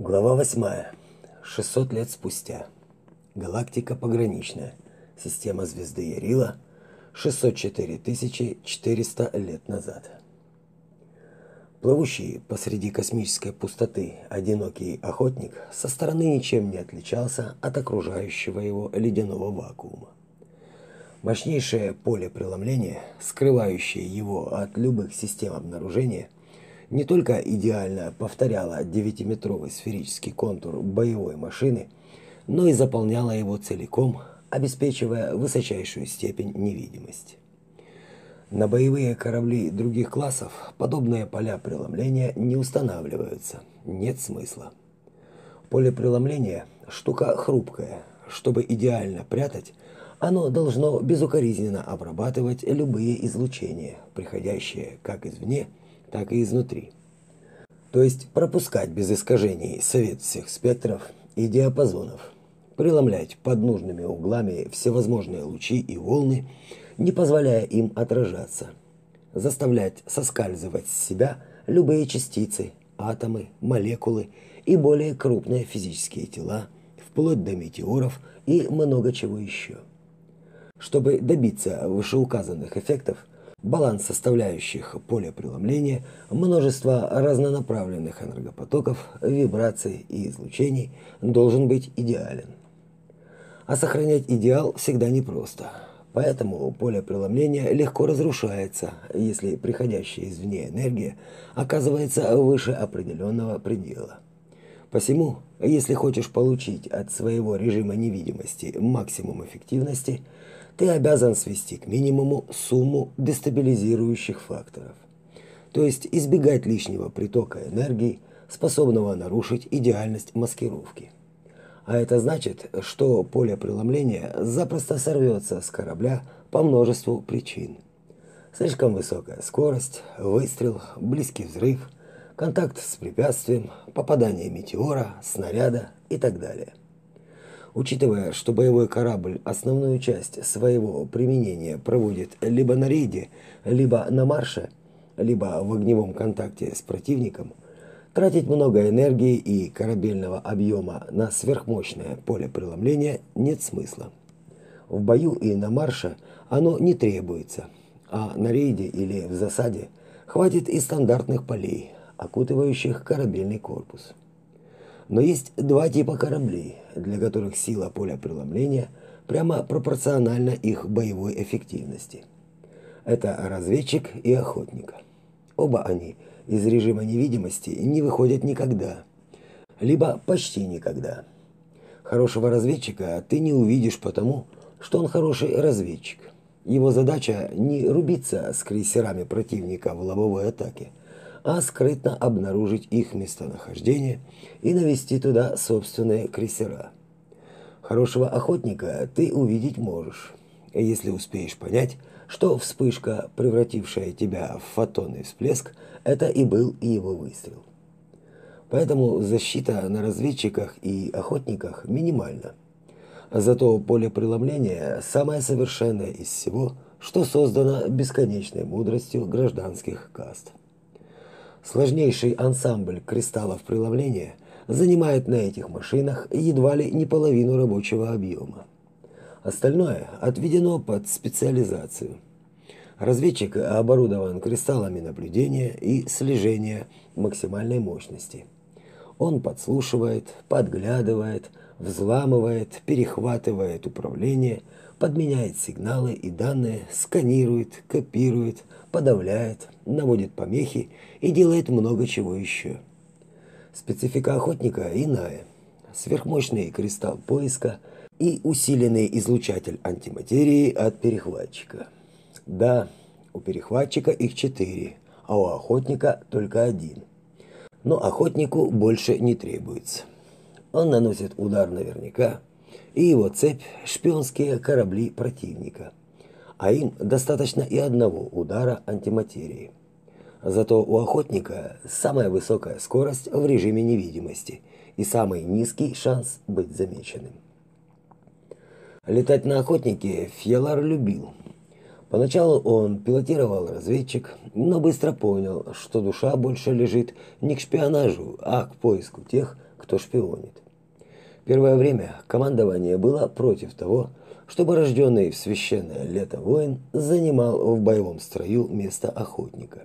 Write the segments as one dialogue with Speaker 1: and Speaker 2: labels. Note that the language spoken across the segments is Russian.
Speaker 1: Глава 8. 600 лет спустя. Галактика пограничная. Система звезды Ярила. 604 400 лет назад. Плывущий посреди космической пустоты одинокий охотник со стороны ничем не отличался от окружающего его ледяного вакуума. Мощнейшее поле преломления, скрывающее его от любых систем обнаружения – не только идеально повторяла девятиметровый сферический контур боевой машины, но и заполняла его целиком, обеспечивая высочайшую степень невидимости. На боевые корабли других классов подобные поля преломления не устанавливаются, нет смысла. Поле преломления штука хрупкая, чтобы идеально прятать, оно должно безукоризненно обрабатывать любые излучения, приходящие как извне, так и изнутри. То есть пропускать без искажений совет всех спектров и диапазонов, преломлять под нужными углами всевозможные лучи и волны, не позволяя им отражаться, заставлять соскальзывать с себя любые частицы, атомы, молекулы и более крупные физические тела, вплоть до метеоров и много чего еще. Чтобы добиться вышеуказанных эффектов, баланс составляющих поля преломления, множество разнонаправленных энергопотоков, вибраций и излучений должен быть идеален. А сохранять идеал всегда непросто. Поэтому поле преломления легко разрушается, если приходящая извне энергия оказывается выше определенного предела. Посему, если хочешь получить от своего режима невидимости максимум эффективности – ты обязан свести к минимуму сумму дестабилизирующих факторов. То есть избегать лишнего притока энергии, способного нарушить идеальность маскировки. А это значит, что поле преломления запросто сорвется с корабля по множеству причин. Слишком высокая скорость, выстрел, близкий взрыв, контакт с препятствием, попадание метеора, снаряда и так далее. Учитывая, что боевой корабль основную часть своего применения проводит либо на рейде, либо на марше, либо в огневом контакте с противником, тратить много энергии и корабельного объема на сверхмощное поле преломления нет смысла. В бою и на марше оно не требуется, а на рейде или в засаде хватит и стандартных полей, окутывающих корабельный корпус. Но есть два типа кораблей, для которых сила поля преломления прямо пропорциональна их боевой эффективности. Это разведчик и охотник. Оба они из режима невидимости не выходят никогда, либо почти никогда. Хорошего разведчика ты не увидишь потому, что он хороший разведчик. Его задача не рубиться с крейсерами противника в лобовой атаке, а скрытно обнаружить их местонахождение и навести туда собственные крейсера. Хорошего охотника ты увидеть можешь, если успеешь понять, что вспышка, превратившая тебя в фотонный всплеск, это и был его выстрел. Поэтому защита на разведчиках и охотниках минимальна. Зато поле преломления самое совершенное из всего, что создано бесконечной мудростью гражданских каст. Сложнейший ансамбль кристаллов преломления занимает на этих машинах едва ли не половину рабочего объема. Остальное отведено под специализацию. Разведчик оборудован кристаллами наблюдения и слежения максимальной мощности. Он подслушивает, подглядывает, взламывает, перехватывает управление, подменяет сигналы и данные, сканирует, копирует, подавляет, наводит помехи и делает много чего еще. Специфика охотника иная. Сверхмощный кристалл поиска и усиленный излучатель антиматерии от перехватчика. Да, у перехватчика их четыре, а у охотника только один. Но охотнику больше не требуется. Он наносит удар наверняка, и его цепь – шпионские корабли противника – а им достаточно и одного удара антиматерии. Зато у охотника самая высокая скорость в режиме невидимости и самый низкий шанс быть замеченным. Летать на охотнике Фьелар любил. Поначалу он пилотировал разведчик, но быстро понял, что душа больше лежит не к шпионажу, а к поиску тех, кто шпионит. Первое время командование было против того, чтобы рожденный в священное лето воин занимал в боевом строю место охотника.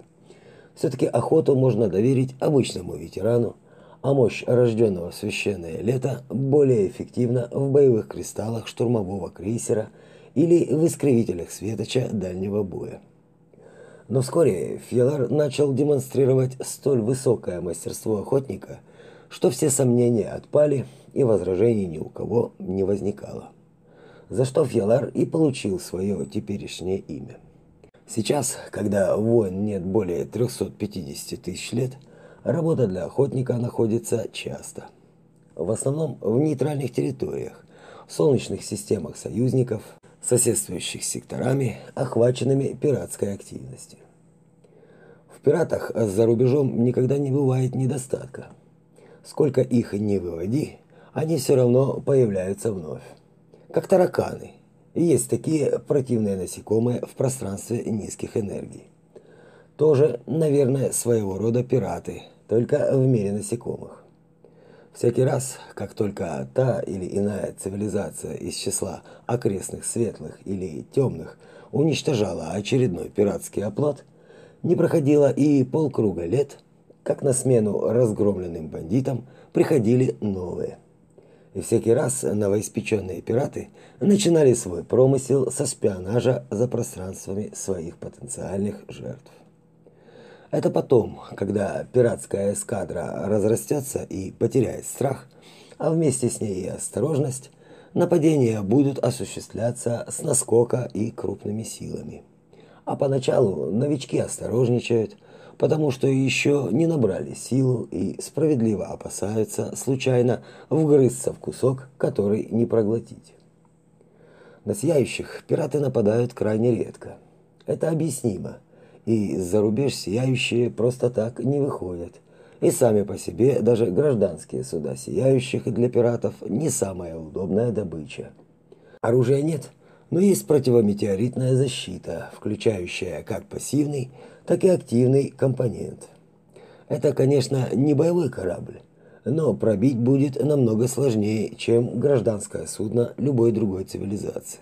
Speaker 1: Все-таки охоту можно доверить обычному ветерану, а мощь рожденного в священное лето более эффективна в боевых кристаллах штурмового крейсера или в искривителях светоча дальнего боя. Но вскоре Фьелар начал демонстрировать столь высокое мастерство охотника, что все сомнения отпали и возражений ни у кого не возникало. За что Фьелар и получил свое теперешнее имя. Сейчас, когда войн нет более 350 тысяч лет, работа для охотника находится часто. В основном в нейтральных территориях, солнечных системах союзников, соседствующих секторами, охваченными пиратской активностью. В пиратах за рубежом никогда не бывает недостатка. Сколько их не выводи, они все равно появляются вновь. Как тараканы. Есть такие противные насекомые в пространстве низких энергий. Тоже, наверное, своего рода пираты, только в мире насекомых. Всякий раз, как только та или иная цивилизация из числа окрестных светлых или темных уничтожала очередной пиратский оплот, не проходило и полкруга лет, как на смену разгромленным бандитам приходили новые. И всякий раз новоиспеченные пираты начинали свой промысел со шпионажа за пространствами своих потенциальных жертв. Это потом, когда пиратская эскадра разрастется и потеряет страх, а вместе с ней и осторожность, нападения будут осуществляться с наскока и крупными силами. А поначалу новички осторожничают, потому что еще не набрали силу и справедливо опасаются случайно вгрызться в кусок, который не проглотить. На сияющих пираты нападают крайне редко. Это объяснимо и за рубеж сияющие просто так не выходят. И сами по себе даже гражданские суда сияющих для пиратов не самая удобная добыча. Оружия нет, но есть противометеоритная защита, включающая как пассивный, так и активный компонент. Это, конечно, не боевой корабль, но пробить будет намного сложнее, чем гражданское судно любой другой цивилизации.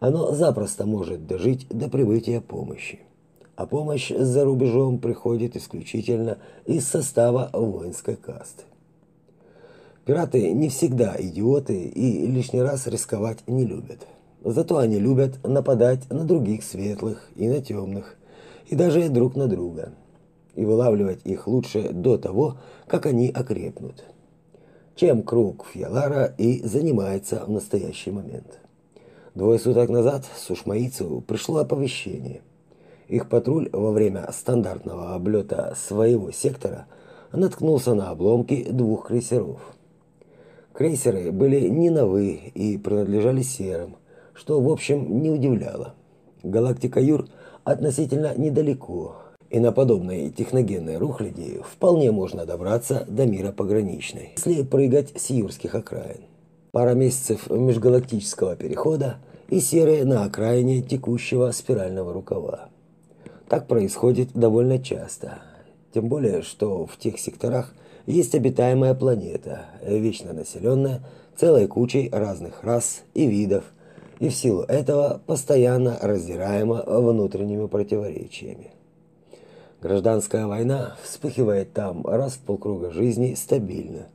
Speaker 1: Оно запросто может дожить до прибытия помощи а помощь за рубежом приходит исключительно из состава воинской касты. Пираты не всегда идиоты и лишний раз рисковать не любят. Зато они любят нападать на других светлых и на темных, и даже друг на друга. И вылавливать их лучше до того, как они окрепнут. Чем круг Фьялара и занимается в настоящий момент. Двое суток назад Сушмаицу пришло оповещение – их патруль во время стандартного облета своего сектора наткнулся на обломки двух крейсеров. Крейсеры были не новы и принадлежали серым, что, в общем, не удивляло. Галактика Юр относительно недалеко, и на подобной техногенной рухляди вполне можно добраться до мира пограничной, если прыгать с юрских окраин. Пара месяцев межгалактического перехода и серые на окраине текущего спирального рукава. Так происходит довольно часто. Тем более, что в тех секторах есть обитаемая планета, вечно населенная целой кучей разных рас и видов, и в силу этого постоянно раздираема внутренними противоречиями. Гражданская война вспыхивает там раз в полкруга жизни стабильно,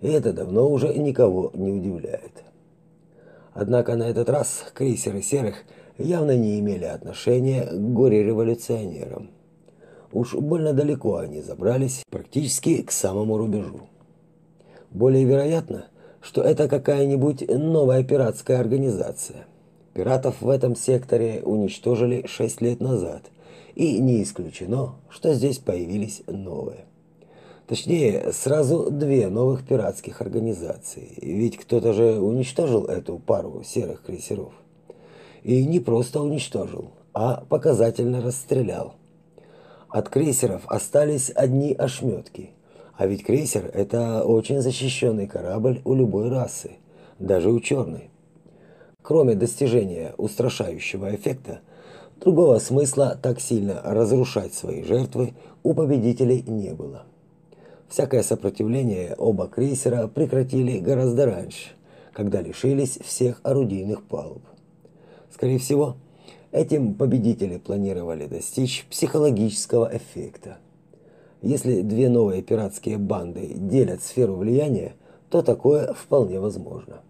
Speaker 1: и это давно уже никого не удивляет. Однако на этот раз крейсеры серых – явно не имели отношения к горе-революционерам. Уж больно далеко они забрались, практически к самому рубежу. Более вероятно, что это какая-нибудь новая пиратская организация. Пиратов в этом секторе уничтожили шесть лет назад, и не исключено, что здесь появились новые. Точнее, сразу две новых пиратских организации, ведь кто-то же уничтожил эту пару серых крейсеров и не просто уничтожил, а показательно расстрелял. От крейсеров остались одни ошметки. А ведь крейсер – это очень защищенный корабль у любой расы, даже у черной. Кроме достижения устрашающего эффекта, другого смысла так сильно разрушать свои жертвы у победителей не было. Всякое сопротивление оба крейсера прекратили гораздо раньше, когда лишились всех орудийных палуб. Скорее всего, этим победители планировали достичь психологического эффекта. Если две новые пиратские банды делят сферу влияния, то такое вполне возможно.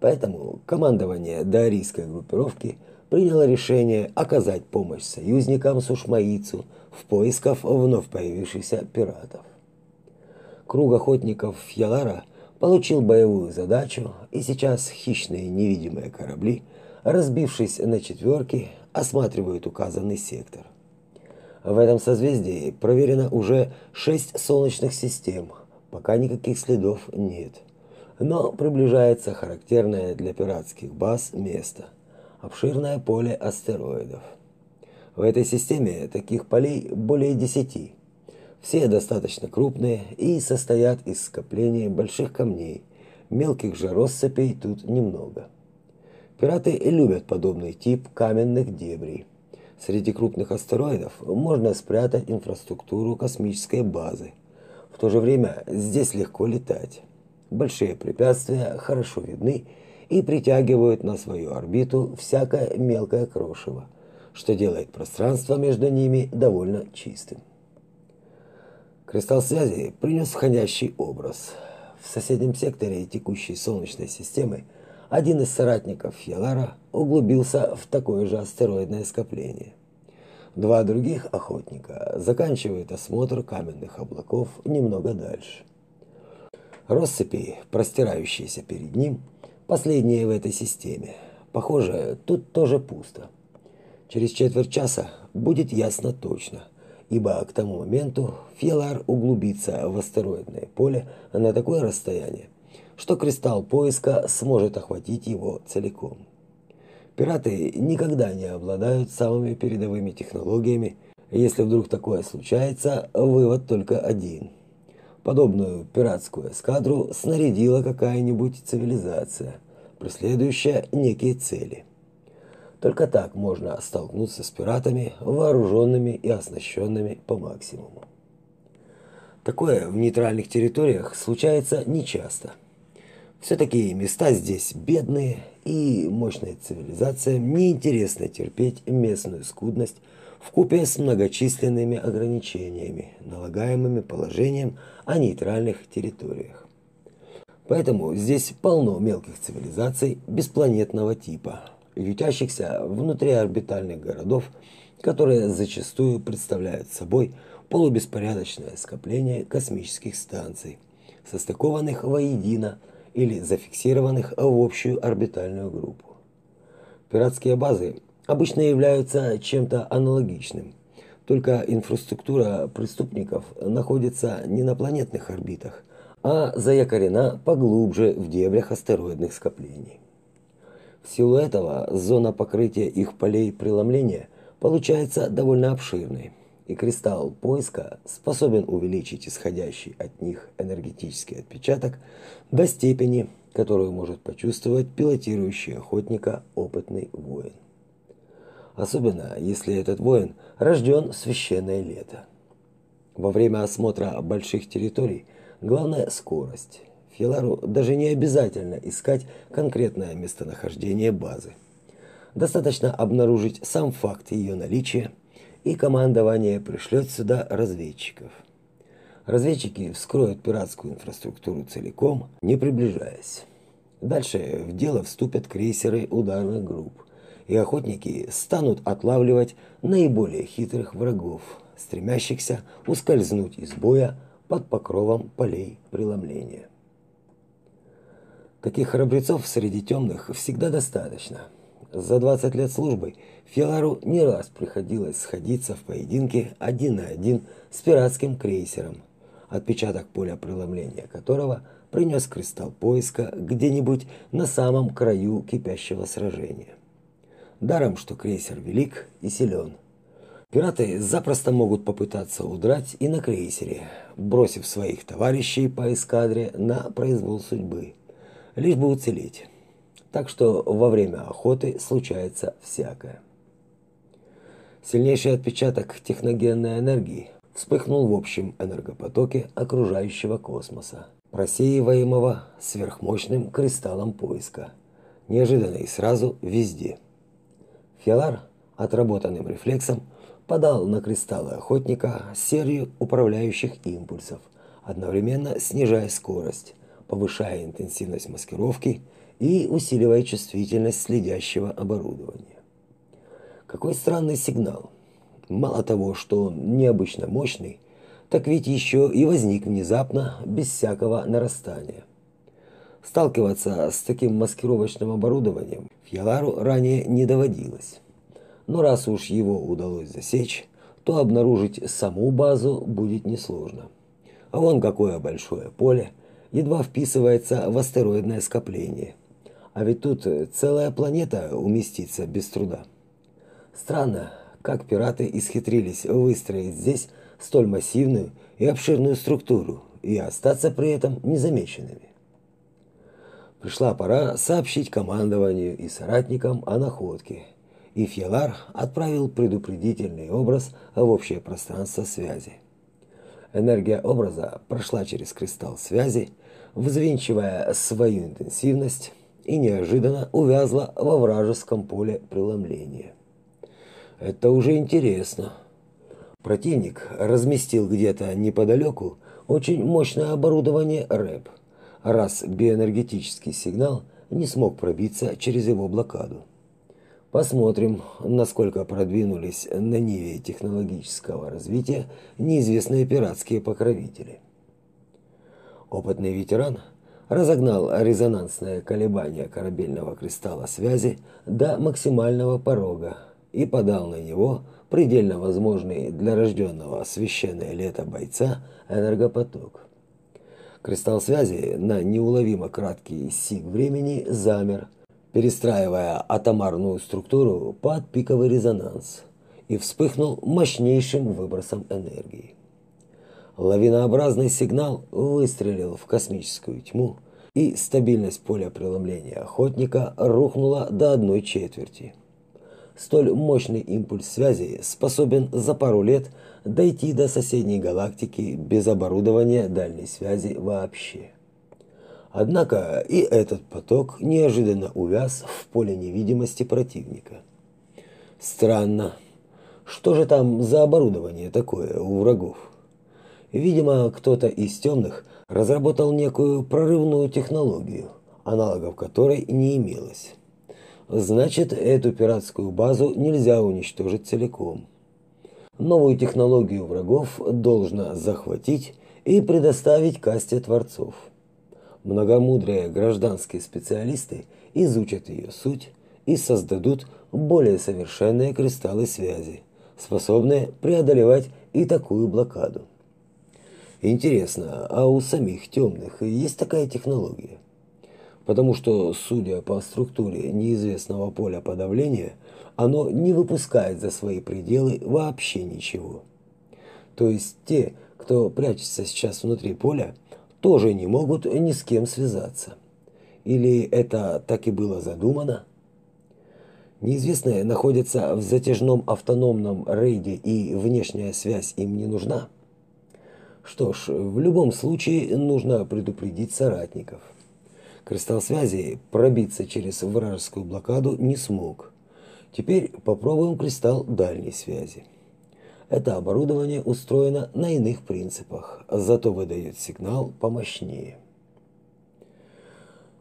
Speaker 1: Поэтому командование даорийской группировки приняло решение оказать помощь союзникам Сушмаицу в поисках вновь появившихся пиратов. Круг охотников Ялара получил боевую задачу, и сейчас хищные невидимые корабли, разбившись на четверки, осматривают указанный сектор. В этом созвездии проверено уже шесть солнечных систем, пока никаких следов нет. Но приближается характерное для пиратских баз место – обширное поле астероидов. В этой системе таких полей более десяти. Все достаточно крупные и состоят из скоплений больших камней. Мелких же россыпей тут немного. Пираты любят подобный тип каменных дебрей. Среди крупных астероидов можно спрятать инфраструктуру космической базы. В то же время здесь легко летать. Большие препятствия хорошо видны и притягивают на свою орбиту всякое мелкое крошево, что делает пространство между ними довольно чистым. Кристалл связи принес входящий образ. В соседнем секторе текущей Солнечной системы один из соратников Ялара углубился в такое же астероидное скопление. Два других охотника заканчивают осмотр каменных облаков немного дальше. Россыпи, простирающиеся перед ним, последние в этой системе. Похоже, тут тоже пусто. Через четверть часа будет ясно точно, ибо к тому моменту Фьелар углубится в астероидное поле на такое расстояние, что кристалл поиска сможет охватить его целиком. Пираты никогда не обладают самыми передовыми технологиями. Если вдруг такое случается, вывод только один. Подобную пиратскую эскадру снарядила какая-нибудь цивилизация, преследующая некие цели. Только так можно столкнуться с пиратами, вооруженными и оснащенными по максимуму. Такое в нейтральных территориях случается нечасто. Все-таки места здесь бедные, и мощной цивилизациям неинтересно терпеть местную скудность в купе с многочисленными ограничениями, налагаемыми положением о нейтральных территориях. Поэтому здесь полно мелких цивилизаций беспланетного типа, ютящихся внутри орбитальных городов, которые зачастую представляют собой полубеспорядочное скопление космических станций, состыкованных воедино или зафиксированных в общую орбитальную группу. Пиратские базы обычно являются чем-то аналогичным, только инфраструктура преступников находится не на планетных орбитах, а заякорена поглубже в дебрях астероидных скоплений. В силу этого зона покрытия их полей преломления получается довольно обширной, и кристалл поиска способен увеличить исходящий от них энергетический отпечаток до степени, которую может почувствовать пилотирующий охотника опытный воин. Особенно, если этот воин рожден в священное лето. Во время осмотра больших территорий главная скорость. Филару даже не обязательно искать конкретное местонахождение базы. Достаточно обнаружить сам факт ее наличия – и командование пришлет сюда разведчиков. Разведчики вскроют пиратскую инфраструктуру целиком, не приближаясь. Дальше в дело вступят крейсеры ударных групп, и охотники станут отлавливать наиболее хитрых врагов, стремящихся ускользнуть из боя под покровом полей преломления. Таких храбрецов среди темных всегда достаточно – за 20 лет службы Фиалару не раз приходилось сходиться в поединке один на один с пиратским крейсером, отпечаток поля преломления которого принес кристалл поиска где-нибудь на самом краю кипящего сражения. Даром, что крейсер велик и силен. Пираты запросто могут попытаться удрать и на крейсере, бросив своих товарищей по эскадре на произвол судьбы, лишь бы уцелеть так что во время охоты случается всякое. Сильнейший отпечаток техногенной энергии вспыхнул в общем энергопотоке окружающего космоса, просеиваемого сверхмощным кристаллом поиска, неожиданно и сразу везде. Фиалар отработанным рефлексом подал на кристаллы охотника серию управляющих импульсов, одновременно снижая скорость, повышая интенсивность маскировки и усиливая чувствительность следящего оборудования. Какой странный сигнал. Мало того, что он необычно мощный, так ведь еще и возник внезапно, без всякого нарастания. Сталкиваться с таким маскировочным оборудованием Фьялару ранее не доводилось. Но раз уж его удалось засечь, то обнаружить саму базу будет несложно. А вон какое большое поле едва вписывается в астероидное скопление. А ведь тут целая планета уместится без труда. Странно, как пираты исхитрились выстроить здесь столь массивную и обширную структуру и остаться при этом незамеченными. Пришла пора сообщить командованию и соратникам о находке, и Фьялар отправил предупредительный образ в общее пространство связи. Энергия образа прошла через кристалл связи, взвинчивая свою интенсивность и неожиданно увязла во вражеском поле преломления. Это уже интересно. Противник разместил где-то неподалеку очень мощное оборудование РЭП, раз биоэнергетический сигнал не смог пробиться через его блокаду. Посмотрим, насколько продвинулись на ниве технологического развития неизвестные пиратские покровители. Опытный ветеран разогнал резонансное колебание корабельного кристалла связи до максимального порога и подал на него предельно возможный для рожденного священное лето бойца энергопоток. Кристалл связи на неуловимо краткий сиг времени замер, перестраивая атомарную структуру под пиковый резонанс и вспыхнул мощнейшим выбросом энергии. Лавинообразный сигнал выстрелил в космическую тьму, и стабильность поля преломления охотника рухнула до одной четверти – столь мощный импульс связи способен за пару лет дойти до соседней галактики без оборудования дальней связи вообще. Однако и этот поток неожиданно увяз в поле невидимости противника. Странно. Что же там за оборудование такое у врагов? Видимо, кто-то из темных разработал некую прорывную технологию, аналогов которой не имелось. Значит, эту пиратскую базу нельзя уничтожить целиком. Новую технологию врагов должно захватить и предоставить касте творцов. Многомудрые гражданские специалисты изучат ее суть и создадут более совершенные кристаллы связи, способные преодолевать и такую блокаду. Интересно, а у самих темных есть такая технология? потому что, судя по структуре неизвестного поля подавления, оно не выпускает за свои пределы вообще ничего. То есть те, кто прячется сейчас внутри поля, тоже не могут ни с кем связаться. Или это так и было задумано? Неизвестные находятся в затяжном автономном рейде и внешняя связь им не нужна. Что ж, в любом случае нужно предупредить соратников – Кристалл связи пробиться через вражескую блокаду не смог. Теперь попробуем кристалл дальней связи. Это оборудование устроено на иных принципах, зато выдает сигнал помощнее.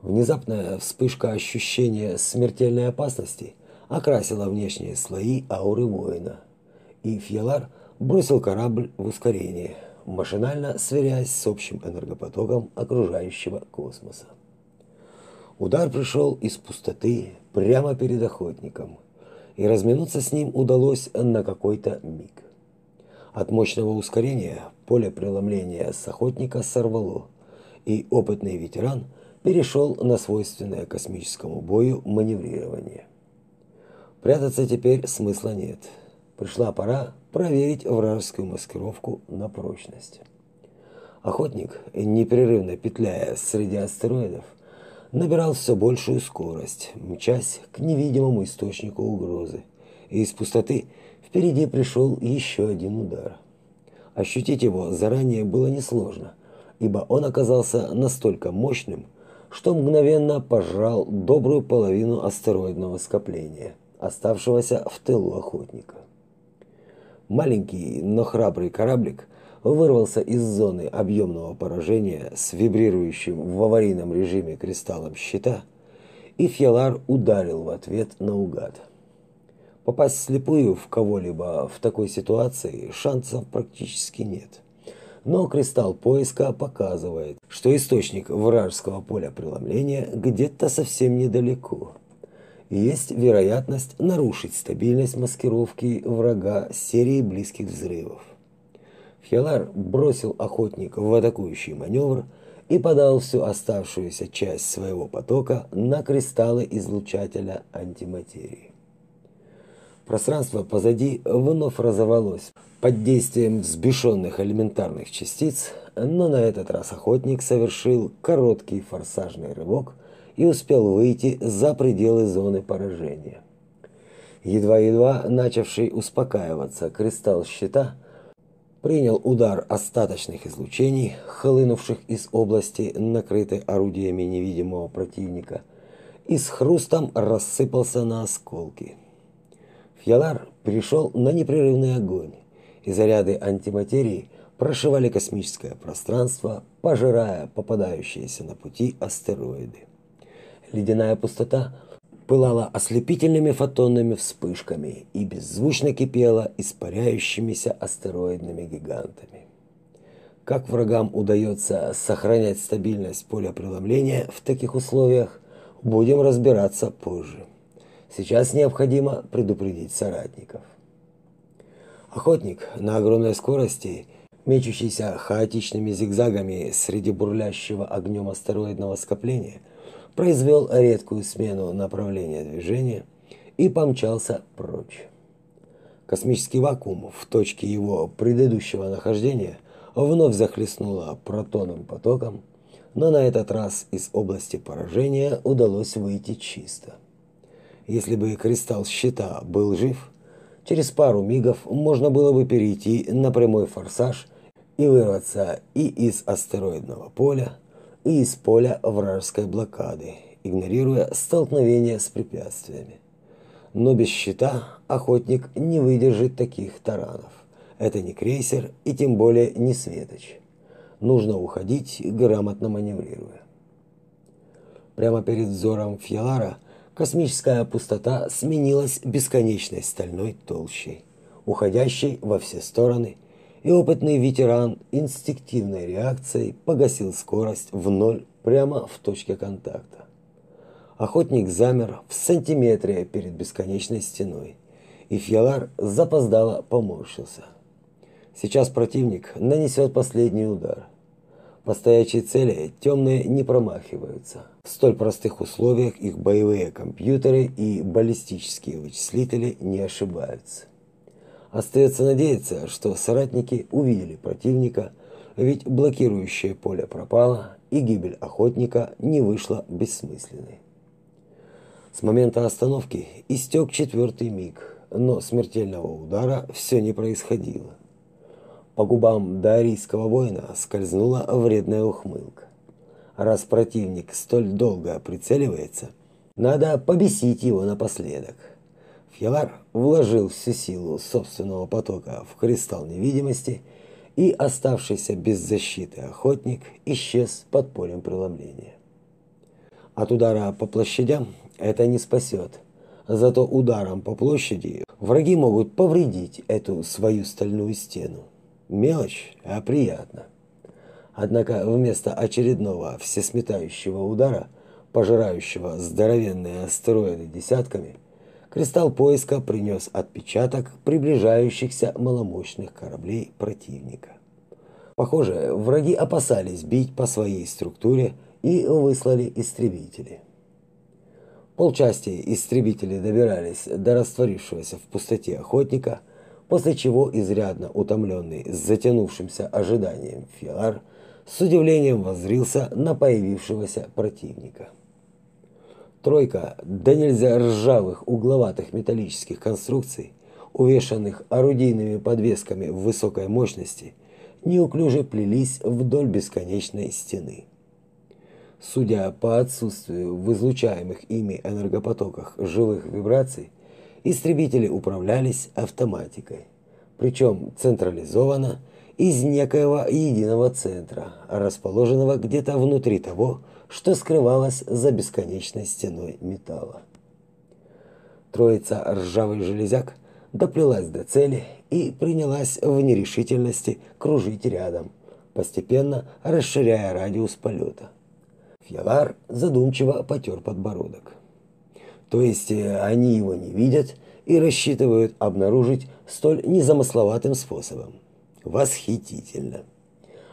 Speaker 1: Внезапная вспышка ощущения смертельной опасности окрасила внешние слои ауры воина, и Фьялар бросил корабль в ускорение, машинально сверяясь с общим энергопотоком окружающего космоса. Удар пришел из пустоты прямо перед охотником, и разминуться с ним удалось на какой-то миг. От мощного ускорения поле преломления с охотника сорвало, и опытный ветеран перешел на свойственное космическому бою маневрирование. Прятаться теперь смысла нет. Пришла пора проверить вражескую маскировку на прочность. Охотник, непрерывно петляя среди астероидов, набирал все большую скорость, мчась к невидимому источнику угрозы. И из пустоты впереди пришел еще один удар. Ощутить его заранее было несложно, ибо он оказался настолько мощным, что мгновенно пожрал добрую половину астероидного скопления, оставшегося в тылу охотника. Маленький, но храбрый кораблик вырвался из зоны объемного поражения с вибрирующим в аварийном режиме кристаллом щита, и Фьялар ударил в ответ наугад. Попасть слепую в кого-либо в такой ситуации шансов практически нет. Но кристалл поиска показывает, что источник вражеского поля преломления где-то совсем недалеко. Есть вероятность нарушить стабильность маскировки врага серией близких взрывов. Фьялар бросил охотника в атакующий маневр и подал всю оставшуюся часть своего потока на кристаллы излучателя антиматерии. Пространство позади вновь разорвалось под действием взбешенных элементарных частиц, но на этот раз охотник совершил короткий форсажный рывок и успел выйти за пределы зоны поражения. Едва-едва начавший успокаиваться кристалл щита принял удар остаточных излучений, хлынувших из области, накрытой орудиями невидимого противника, и с хрустом рассыпался на осколки. Фьялар перешел на непрерывный огонь, и заряды антиматерии прошивали космическое пространство, пожирая попадающиеся на пути астероиды. Ледяная пустота пылала ослепительными фотонными вспышками и беззвучно кипела испаряющимися астероидными гигантами. Как врагам удается сохранять стабильность поля преломления в таких условиях, будем разбираться позже. Сейчас необходимо предупредить соратников. Охотник на огромной скорости, мечущийся хаотичными зигзагами среди бурлящего огнем астероидного скопления, произвел редкую смену направления движения и помчался прочь. Космический вакуум в точке его предыдущего нахождения вновь захлестнуло протонным потоком, но на этот раз из области поражения удалось выйти чисто. Если бы кристалл щита был жив, через пару мигов можно было бы перейти на прямой форсаж и вырваться и из астероидного поля, и из поля вражеской блокады, игнорируя столкновение с препятствиями. Но без щита охотник не выдержит таких таранов. Это не крейсер и тем более не светоч. Нужно уходить, грамотно маневрируя. Прямо перед взором Фьялара космическая пустота сменилась бесконечной стальной толщей, уходящей во все стороны, и опытный ветеран инстинктивной реакцией погасил скорость в ноль прямо в точке контакта. Охотник замер в сантиметре перед бесконечной стеной, и Фьялар запоздало поморщился. Сейчас противник нанесет последний удар – по стоячей цели темные не промахиваются. В столь простых условиях их боевые компьютеры и баллистические вычислители не ошибаются. Остается надеяться, что соратники увидели противника, ведь блокирующее поле пропало, и гибель охотника не вышла бессмысленной. С момента остановки истек четвертый миг, но смертельного удара все не происходило. По губам дарийского воина скользнула вредная ухмылка. Раз противник столь долго прицеливается, надо побесить его напоследок. Фьялар вложил всю силу собственного потока в кристалл невидимости, и оставшийся без защиты охотник исчез под полем преломления. От удара по площадям это не спасет. Зато ударом по площади враги могут повредить эту свою стальную стену. Мелочь, а приятно. Однако вместо очередного всесметающего удара, пожирающего здоровенные астероиды десятками, кристалл поиска принес отпечаток приближающихся маломощных кораблей противника. Похоже, враги опасались бить по своей структуре и выслали истребители. Полчасти истребители добирались до растворившегося в пустоте охотника – после чего изрядно утомленный затянувшимся ожиданием Фиар с удивлением воззрился на появившегося противника. Тройка да нельзя ржавых угловатых металлических конструкций, увешанных орудийными подвесками высокой мощности неуклюже плелись вдоль бесконечной стены. Судя по отсутствию в излучаемых ими энергопотоках живых вибраций, истребители управлялись автоматикой, причем централизованно из некоего единого центра, расположенного где-то внутри того, что скрывалось за бесконечной стеной металла. Троица ржавых железяк доплелась до цели и принялась в нерешительности кружить рядом, постепенно расширяя радиус полета. Фьялар задумчиво потер подбородок. То есть э, они его не видят и рассчитывают обнаружить столь незамысловатым способом. Восхитительно.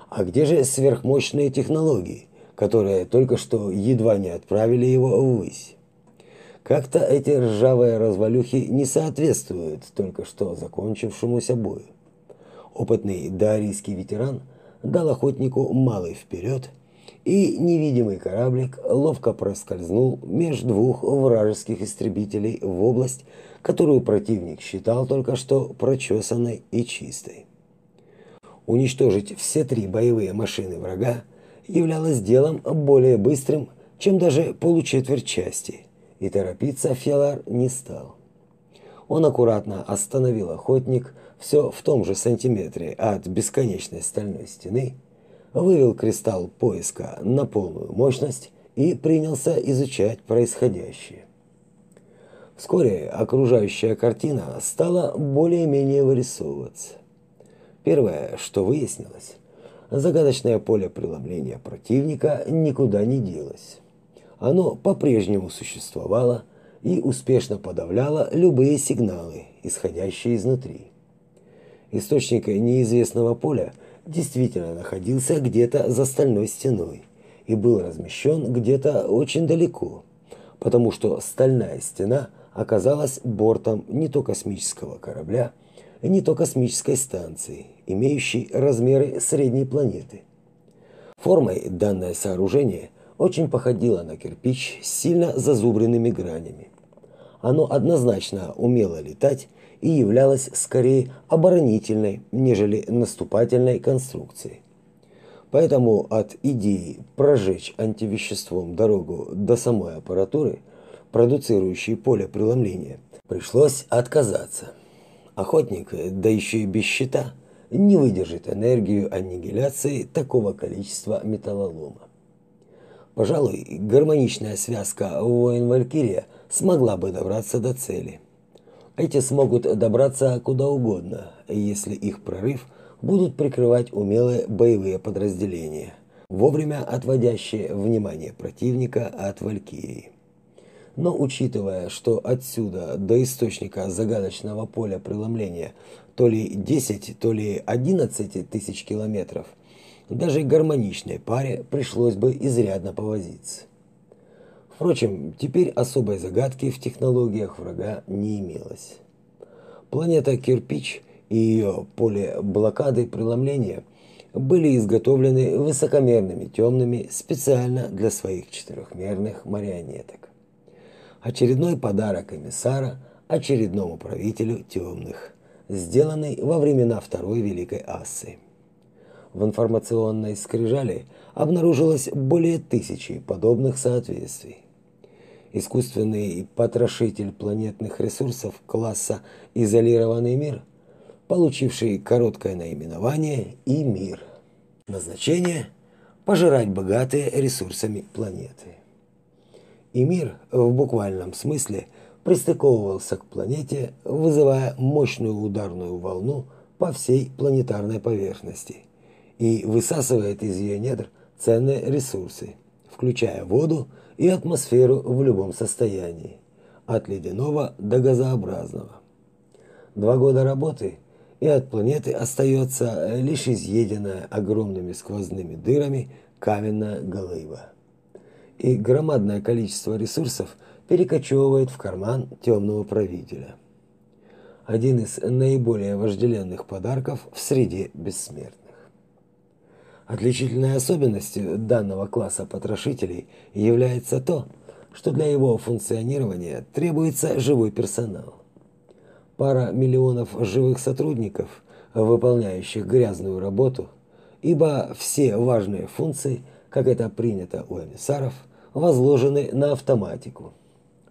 Speaker 1: А где же сверхмощные технологии, которые только что едва не отправили его ввысь? Как-то эти ржавые развалюхи не соответствуют только что закончившемуся бою. Опытный дарийский ветеран дал охотнику малый вперед, и невидимый кораблик ловко проскользнул между двух вражеских истребителей в область, которую противник считал только что прочесанной и чистой. Уничтожить все три боевые машины врага являлось делом более быстрым, чем даже получетверть части, и торопиться Фелар не стал. Он аккуратно остановил охотник все в том же сантиметре от бесконечной стальной стены, вывел кристалл поиска на полную мощность и принялся изучать происходящее. Вскоре окружающая картина стала более-менее вырисовываться. Первое, что выяснилось, загадочное поле преломления противника никуда не делось. Оно по-прежнему существовало и успешно подавляло любые сигналы, исходящие изнутри. Источник неизвестного поля действительно находился где-то за стальной стеной и был размещен где-то очень далеко, потому что стальная стена оказалась бортом не то космического корабля, не то космической станции, имеющей размеры средней планеты. Формой данное сооружение очень походило на кирпич с сильно зазубренными гранями. Оно однозначно умело летать и являлось скорее оборонительной, нежели наступательной конструкцией. Поэтому от идеи прожечь антивеществом дорогу до самой аппаратуры, продуцирующей поле преломления, пришлось отказаться. Охотник, да еще и без щита, не выдержит энергию аннигиляции такого количества металлолома. Пожалуй, гармоничная связка воин-валькирия смогла бы добраться до цели. Эти смогут добраться куда угодно, если их прорыв будут прикрывать умелые боевые подразделения, вовремя отводящие внимание противника от валькирии. Но учитывая, что отсюда до источника загадочного поля преломления то ли 10, то ли 11 тысяч километров, даже гармоничной паре пришлось бы изрядно повозиться. Впрочем, теперь особой загадки в технологиях врага не имелось. Планета Кирпич и ее поле блокады преломления были изготовлены высокомерными темными специально для своих четырехмерных марионеток очередной подарок эмиссара очередному правителю темных, сделанный во времена Второй Великой Ассы. В информационной скрижали обнаружилось более тысячи подобных соответствий. Искусственный потрошитель планетных ресурсов класса «Изолированный мир», получивший короткое наименование и мир. Назначение – пожирать богатые ресурсами планеты и мир в буквальном смысле пристыковывался к планете, вызывая мощную ударную волну по всей планетарной поверхности и высасывает из ее недр ценные ресурсы, включая воду и атмосферу в любом состоянии, от ледяного до газообразного. Два года работы, и от планеты остается лишь изъеденная огромными сквозными дырами каменная голыба и громадное количество ресурсов перекочевывает в карман темного правителя. Один из наиболее вожделенных подарков в среде бессмертных. Отличительной особенностью данного класса потрошителей является то, что для его функционирования требуется живой персонал. Пара миллионов живых сотрудников, выполняющих грязную работу, ибо все важные функции, как это принято у эмиссаров, возложены на автоматику.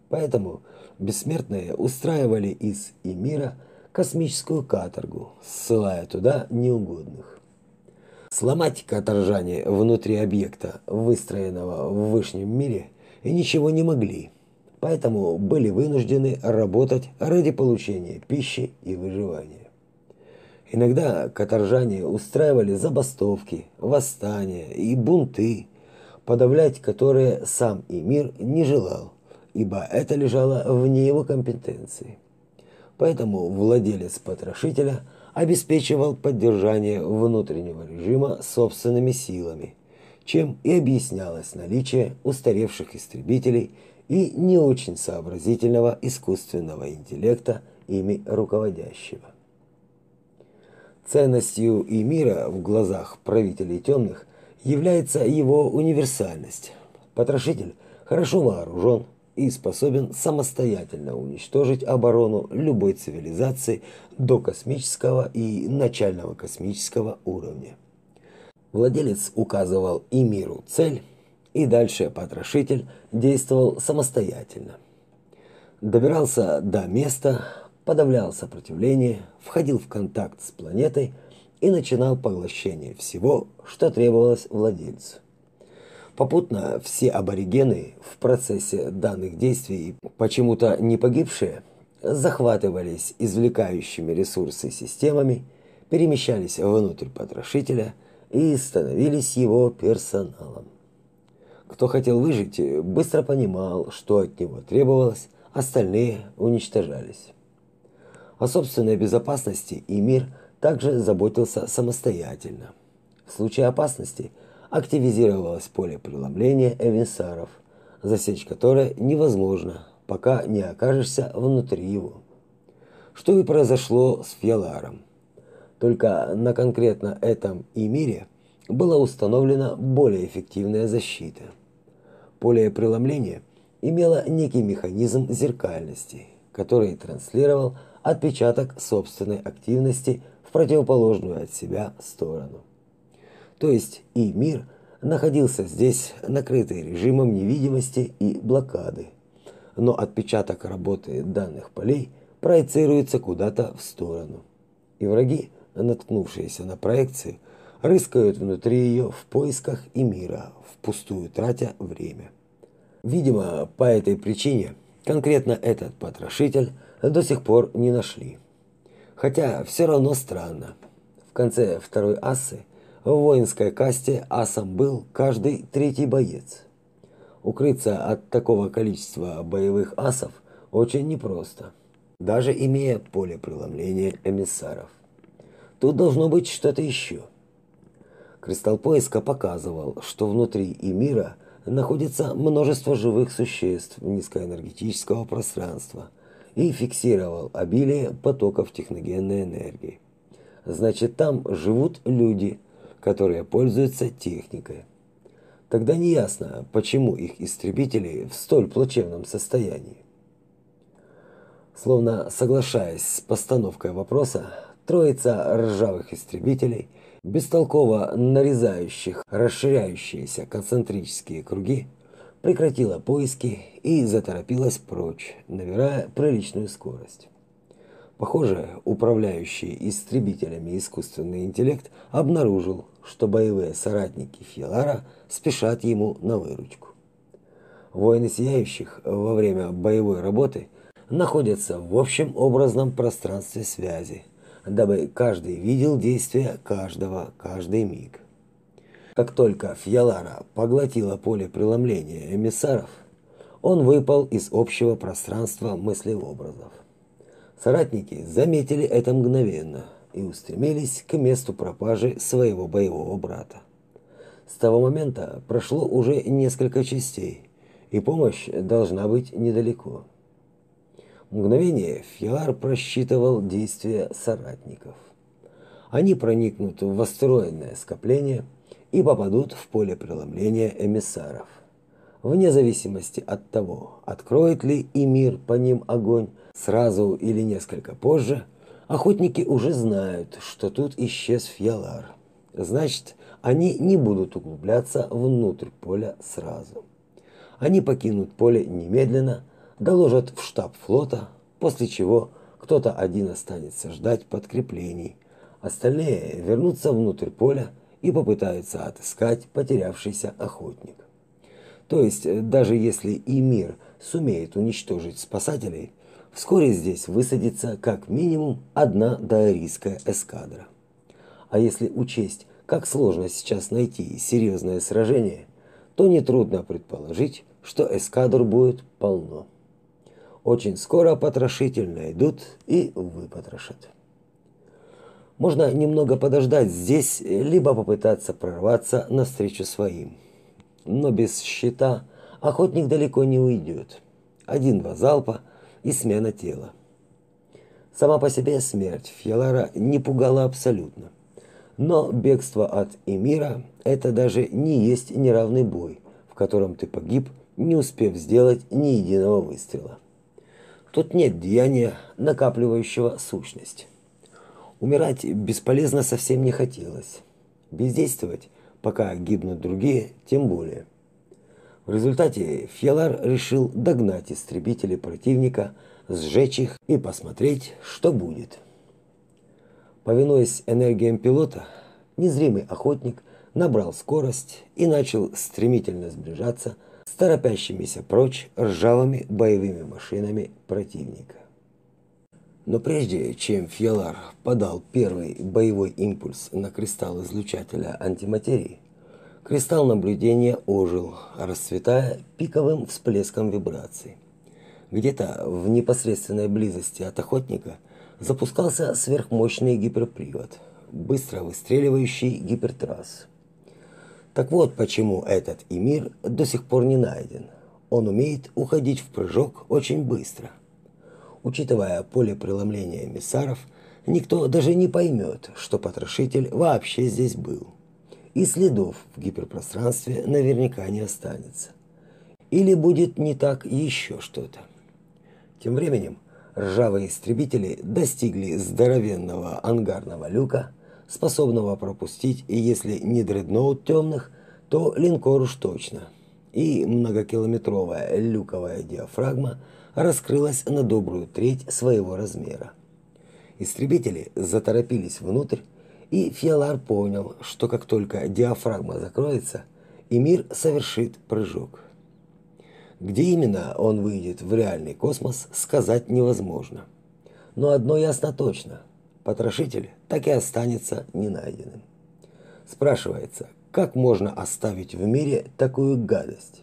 Speaker 1: Поэтому бессмертные устраивали из Эмира космическую каторгу, ссылая туда неугодных. Сломать каторжане внутри объекта, выстроенного в высшем мире, и ничего не могли, поэтому были вынуждены работать ради получения пищи и выживания. Иногда каторжане устраивали забастовки, восстания и бунты, подавлять которые сам Эмир не желал, ибо это лежало вне его компетенции. Поэтому владелец потрошителя обеспечивал поддержание внутреннего режима собственными силами, чем и объяснялось наличие устаревших истребителей и не очень сообразительного искусственного интеллекта, ими руководящего. Ценностью и мира в глазах правителей темных является его универсальность. Потрошитель хорошо вооружен и способен самостоятельно уничтожить оборону любой цивилизации до космического и начального космического уровня. Владелец указывал и миру цель, и дальше потрошитель действовал самостоятельно. Добирался до места, подавлял сопротивление, входил в контакт с планетой и начинал поглощение всего, что требовалось владельцу. Попутно все аборигены в процессе данных действий, почему-то не погибшие, захватывались извлекающими ресурсы системами, перемещались внутрь потрошителя и становились его персоналом. Кто хотел выжить, быстро понимал, что от него требовалось, остальные уничтожались. О собственной безопасности и мир также заботился самостоятельно. В случае опасности активизировалось поле преломления эмиссаров, засечь которое невозможно, пока не окажешься внутри его. Что и произошло с Фьяларом. Только на конкретно этом и мире была установлена более эффективная защита. Поле преломления имело некий механизм зеркальности, который транслировал отпечаток собственной активности противоположную от себя сторону. То есть и мир находился здесь, накрытый режимом невидимости и блокады. Но отпечаток работы данных полей проецируется куда-то в сторону. И враги, наткнувшиеся на проекцию, рыскают внутри ее в поисках и мира, впустую тратя время. Видимо, по этой причине конкретно этот потрошитель до сих пор не нашли. Хотя все равно странно. В конце второй ассы в воинской касте асом был каждый третий боец. Укрыться от такого количества боевых асов очень непросто, даже имея поле преломления эмиссаров. Тут должно быть что-то еще. Кристалл поиска показывал, что внутри Эмира находится множество живых существ низкоэнергетического пространства – и фиксировал обилие потоков техногенной энергии. Значит, там живут люди, которые пользуются техникой. Тогда неясно, почему их истребители в столь плачевном состоянии. Словно соглашаясь с постановкой вопроса, троица ржавых истребителей, бестолково нарезающих расширяющиеся концентрические круги, прекратила поиски и заторопилась прочь, набирая приличную скорость. Похоже, управляющий истребителями искусственный интеллект обнаружил, что боевые соратники Фьелара спешат ему на выручку. Воины Сияющих во время боевой работы находятся в общем образном пространстве связи, дабы каждый видел действия каждого каждый миг. Как только Фьялара поглотила поле преломления эмиссаров, он выпал из общего пространства мыслеобразов. Соратники заметили это мгновенно и устремились к месту пропажи своего боевого брата. С того момента прошло уже несколько частей, и помощь должна быть недалеко. Мгновение Фьяр просчитывал действия соратников. Они проникнут в астероидное скопление – и попадут в поле преломления эмиссаров. Вне зависимости от того, откроет ли и мир по ним огонь сразу или несколько позже, охотники уже знают, что тут исчез Фьялар. Значит, они не будут углубляться внутрь поля сразу. Они покинут поле немедленно, доложат в штаб флота, после чего кто-то один останется ждать подкреплений, остальные вернутся внутрь поля и попытаются отыскать потерявшийся охотник. То есть, даже если и мир сумеет уничтожить спасателей, вскоре здесь высадится как минимум одна даорийская эскадра. А если учесть, как сложно сейчас найти серьезное сражение, то нетрудно предположить, что эскадр будет полно. Очень скоро потрошитель найдут и выпотрошат. Можно немного подождать здесь, либо попытаться прорваться навстречу своим. Но без щита охотник далеко не уйдет. Один-два залпа и смена тела. Сама по себе смерть Фьялара не пугала абсолютно. Но бегство от Эмира – это даже не есть неравный бой, в котором ты погиб, не успев сделать ни единого выстрела. Тут нет деяния, накапливающего сущность. Умирать бесполезно совсем не хотелось. Бездействовать, пока гибнут другие, тем более. В результате Фьялар решил догнать истребителей противника, сжечь их и посмотреть, что будет. Повинуясь энергиям пилота, незримый охотник набрал скорость и начал стремительно сближаться с торопящимися прочь ржавыми боевыми машинами противника. Но прежде чем Фьялар подал первый боевой импульс на кристалл излучателя антиматерии, кристалл наблюдения ожил, расцветая пиковым всплеском вибраций. Где-то в непосредственной близости от охотника – запускался сверхмощный гиперпривод, быстро выстреливающий гипертрасс. Так вот почему этот Эмир до сих пор не найден. Он умеет уходить в прыжок очень быстро. Учитывая поле преломления эмиссаров, никто даже не поймет, что потрошитель вообще здесь был. И следов в гиперпространстве наверняка не останется. Или будет не так еще что-то. Тем временем ржавые истребители достигли здоровенного ангарного люка, способного пропустить, и если не дредноут темных, то линкор уж точно. И многокилометровая люковая диафрагма раскрылась на добрую треть своего размера. Истребители заторопились внутрь, и Фиалар понял, что как только диафрагма закроется, и мир совершит прыжок. Где именно он выйдет в реальный космос, сказать невозможно. Но одно ясно точно. Потрошитель так и останется ненайденным. Спрашивается, как можно оставить в мире такую гадость?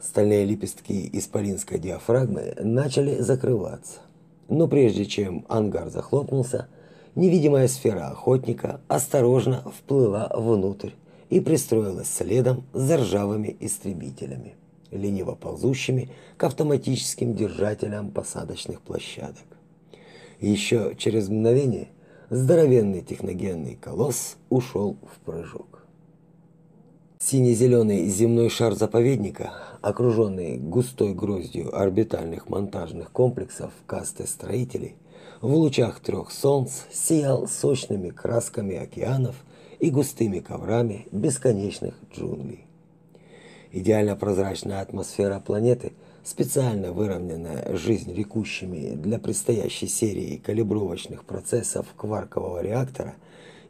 Speaker 1: Стальные лепестки исполинской диафрагмы начали закрываться. Но прежде чем ангар захлопнулся, невидимая сфера охотника осторожно вплыла внутрь и пристроилась следом за ржавыми истребителями лениво ползущими к автоматическим держателям посадочных площадок. Еще через мгновение здоровенный техногенный колосс ушел в прыжок. Сине-зеленый земной шар заповедника, окруженный густой гроздью орбитальных монтажных комплексов касты строителей, в лучах трех солнц сиял сочными красками океанов и густыми коврами бесконечных джунглей. Идеально прозрачная атмосфера планеты, специально выровненная жизнь рекущими для предстоящей серии калибровочных процессов кваркового реактора,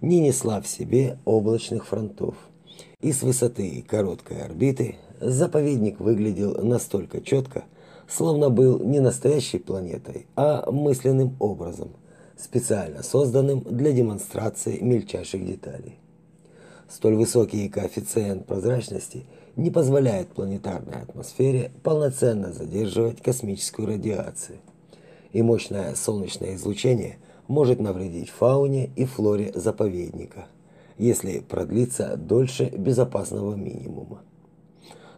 Speaker 1: не несла в себе облачных фронтов. И с высоты короткой орбиты заповедник выглядел настолько четко, словно был не настоящей планетой, а мысленным образом, специально созданным для демонстрации мельчайших деталей. Столь высокий коэффициент прозрачности – не позволяет планетарной атмосфере полноценно задерживать космическую радиацию. И мощное солнечное излучение может навредить фауне и флоре заповедника, если продлится дольше безопасного минимума.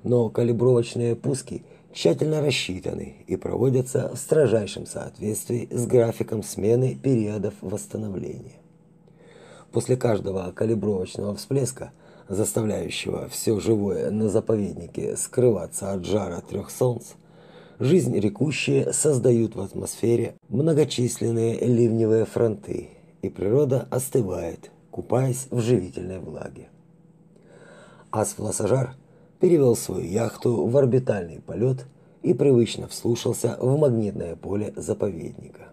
Speaker 1: Но калибровочные пуски тщательно рассчитаны и проводятся в строжайшем соответствии с графиком смены периодов восстановления. После каждого калибровочного всплеска – заставляющего все живое на заповеднике скрываться от жара трех солнц, жизнь рекущие создают в атмосфере многочисленные ливневые фронты, и природа остывает, купаясь в живительной влаге. Ас-флассажар перевел свою яхту в орбитальный полет и привычно вслушался в магнитное поле заповедника.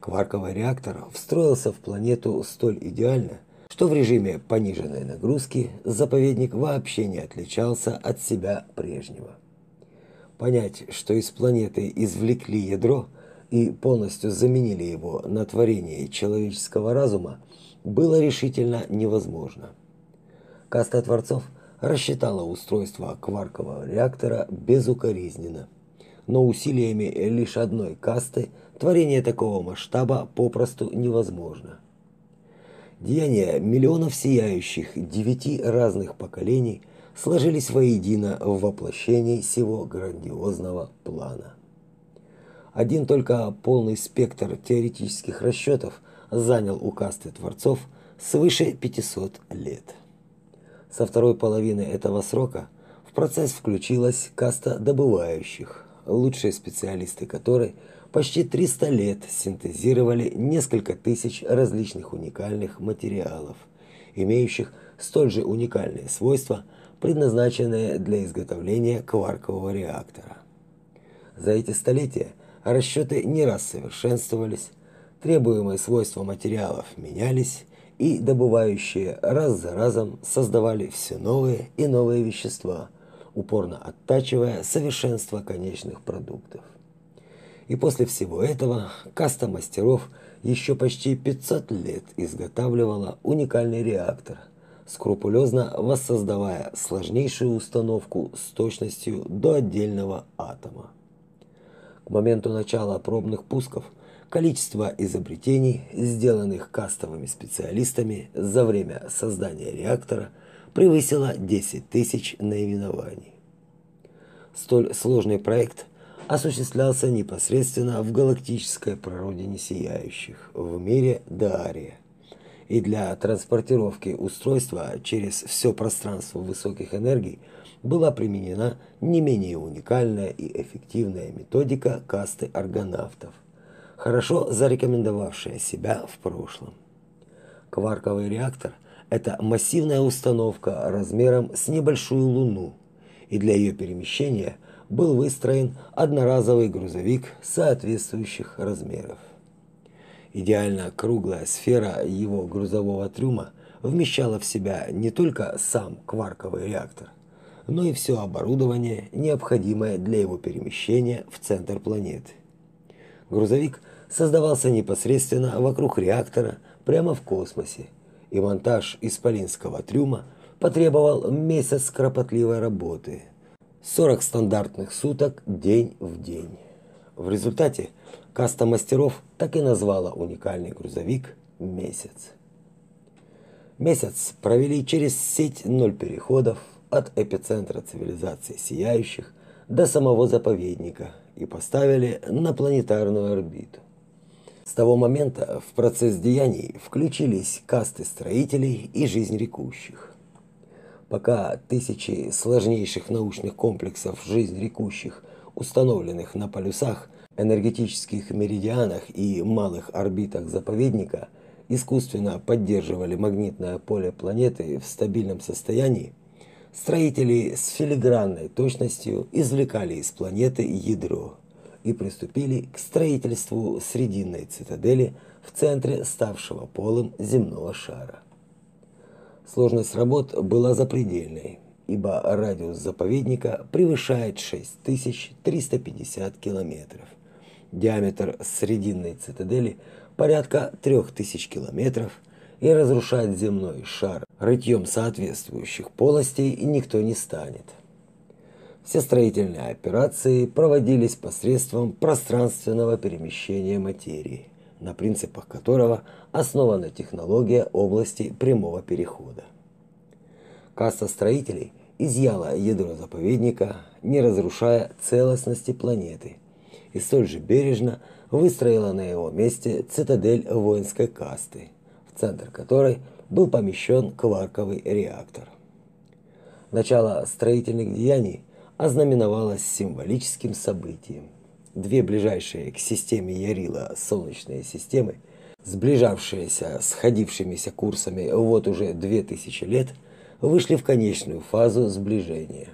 Speaker 1: Кварковый реактор встроился в планету столь идеально, что в режиме пониженной нагрузки заповедник вообще не отличался от себя прежнего. Понять, что из планеты извлекли ядро и полностью заменили его на творение человеческого разума, было решительно невозможно. Каста Творцов – рассчитала устройство кваркового реактора безукоризненно. Но усилиями лишь одной касты творение такого масштаба попросту невозможно. Деяния миллионов сияющих девяти разных поколений сложились воедино в воплощении сего грандиозного плана. Один только полный спектр теоретических расчетов занял у касты творцов свыше 500 лет. Со второй половины этого срока в процесс включилась каста добывающих, лучшие специалисты которой почти 300 лет синтезировали несколько тысяч различных уникальных материалов, имеющих столь же уникальные свойства, предназначенные для изготовления кваркового реактора. За эти столетия расчеты не раз совершенствовались, требуемые свойства материалов менялись, и добывающие раз за разом создавали все новые и новые вещества, упорно оттачивая совершенство конечных продуктов. И после всего этого каста мастеров еще почти 500 лет изготавливала уникальный реактор, скрупулезно воссоздавая сложнейшую установку с точностью до отдельного атома. К моменту начала пробных пусков – Количество изобретений, сделанных кастовыми специалистами за время создания реактора, превысило 10 тысяч наименований. Столь сложный проект осуществлялся непосредственно в галактической прародине сияющих, в мире Даария. И для транспортировки устройства через все пространство высоких энергий была применена не менее уникальная и эффективная методика касты аргонавтов хорошо зарекомендовавшая себя в прошлом. Кварковый реактор – это массивная установка размером с небольшую Луну, и для ее перемещения был выстроен одноразовый грузовик соответствующих размеров. Идеально круглая сфера его грузового трюма вмещала в себя не только сам кварковый реактор, но и все оборудование, необходимое для его перемещения в центр планеты. Грузовик – создавался непосредственно вокруг реактора прямо в космосе, и монтаж исполинского трюма потребовал месяц кропотливой работы. 40 стандартных суток день в день. В результате каста мастеров так и назвала уникальный грузовик «Месяц». Месяц провели через сеть ноль переходов от эпицентра цивилизации сияющих до самого заповедника и поставили на планетарную орбиту. С того момента в процесс деяний включились касты строителей и жизнь рекущих. Пока тысячи сложнейших научных комплексов жизнь рекущих, установленных на полюсах, энергетических меридианах и малых орбитах заповедника, искусственно поддерживали магнитное поле планеты в стабильном состоянии, строители с филигранной точностью извлекали из планеты ядро и приступили к строительству срединной цитадели в центре ставшего полым земного шара. Сложность работ была запредельной, ибо радиус заповедника превышает 6350 километров. Диаметр срединной цитадели порядка 3000 километров и разрушать земной шар рытьем соответствующих полостей никто не станет. Все строительные операции проводились посредством пространственного перемещения материи, на принципах которого основана технология области прямого перехода. Касса строителей изъяла ядро заповедника, не разрушая целостности планеты, и столь же бережно выстроила на его месте цитадель воинской касты, в центр которой был помещен кварковый реактор. Начало строительных деяний – ознаменовалось символическим событием. Две ближайшие к системе Ярила солнечные системы сближавшиеся с ходившимися курсами вот уже две тысячи лет, вышли в конечную фазу сближения.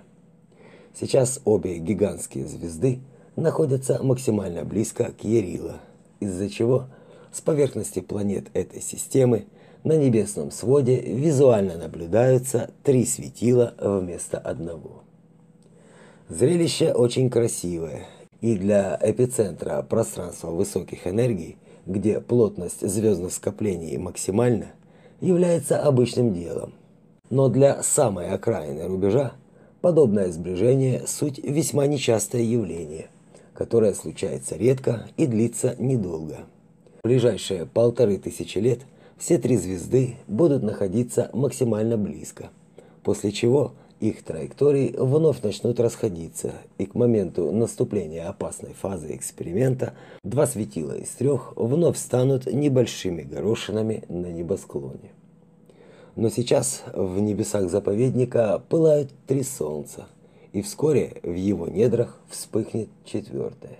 Speaker 1: Сейчас обе гигантские звезды находятся максимально близко к Ярила, из-за чего с поверхности планет этой системы на небесном своде визуально наблюдаются три светила вместо одного. Зрелище очень красивое, и для эпицентра пространства высоких энергий, где плотность звездных скоплений максимальна, является обычным делом. Но для самой окраины рубежа подобное сближение суть весьма нечастое явление, которое случается редко и длится недолго. В ближайшие полторы тысячи лет все три звезды будут находиться максимально близко, после чего их траектории вновь начнут расходиться, и к моменту наступления опасной фазы эксперимента два светила из трех вновь станут небольшими горошинами на небосклоне. Но сейчас в небесах заповедника пылают три солнца, и вскоре в его недрах вспыхнет четвертое.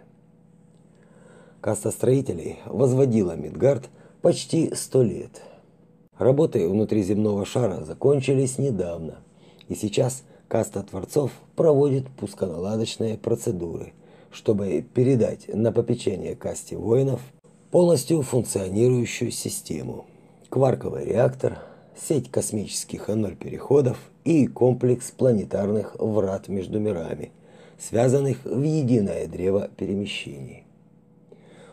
Speaker 1: Каста строителей возводила Мидгард почти сто лет. Работы внутри земного шара закончились недавно – и сейчас каста творцов проводит пусконаладочные процедуры, чтобы передать на попечение касте воинов полностью функционирующую систему. Кварковый реактор, сеть космических аноль-переходов и комплекс планетарных врат между мирами, связанных в единое древо перемещений.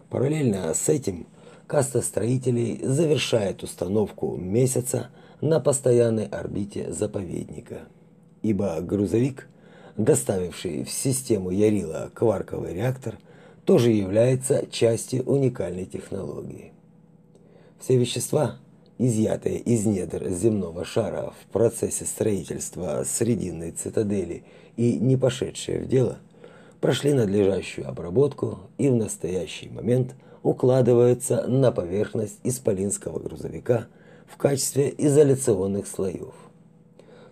Speaker 1: Параллельно с этим каста строителей завершает установку месяца на постоянной орбите заповедника. Ибо грузовик, доставивший в систему Ярила кварковый реактор, тоже является частью уникальной технологии. Все вещества, изъятые из недр земного шара в процессе строительства срединной цитадели и не пошедшие в дело, прошли надлежащую обработку и в настоящий момент укладываются на поверхность исполинского грузовика – в качестве изоляционных слоев.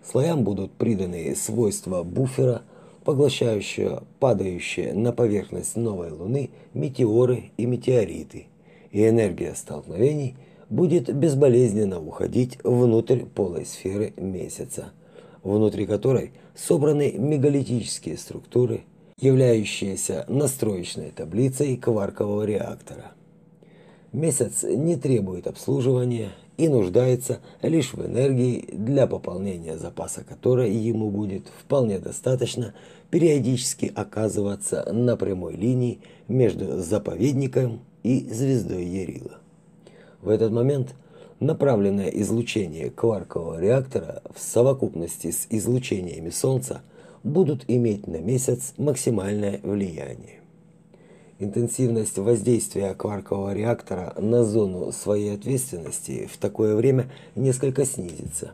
Speaker 1: Слоям будут приданы свойства буфера, поглощающие падающие на поверхность новой Луны метеоры и метеориты, и энергия столкновений будет безболезненно уходить внутрь полой сферы месяца, внутри которой собраны мегалитические структуры, являющиеся настроечной таблицей кваркового реактора. Месяц не требует обслуживания и нуждается лишь в энергии, для пополнения запаса которой ему будет вполне достаточно периодически оказываться на прямой линии между заповедником и звездой Ярила. В этот момент направленное излучение кваркового реактора в совокупности с излучениями Солнца будут иметь на месяц максимальное влияние. Интенсивность воздействия кваркового реактора на зону своей ответственности в такое время несколько снизится.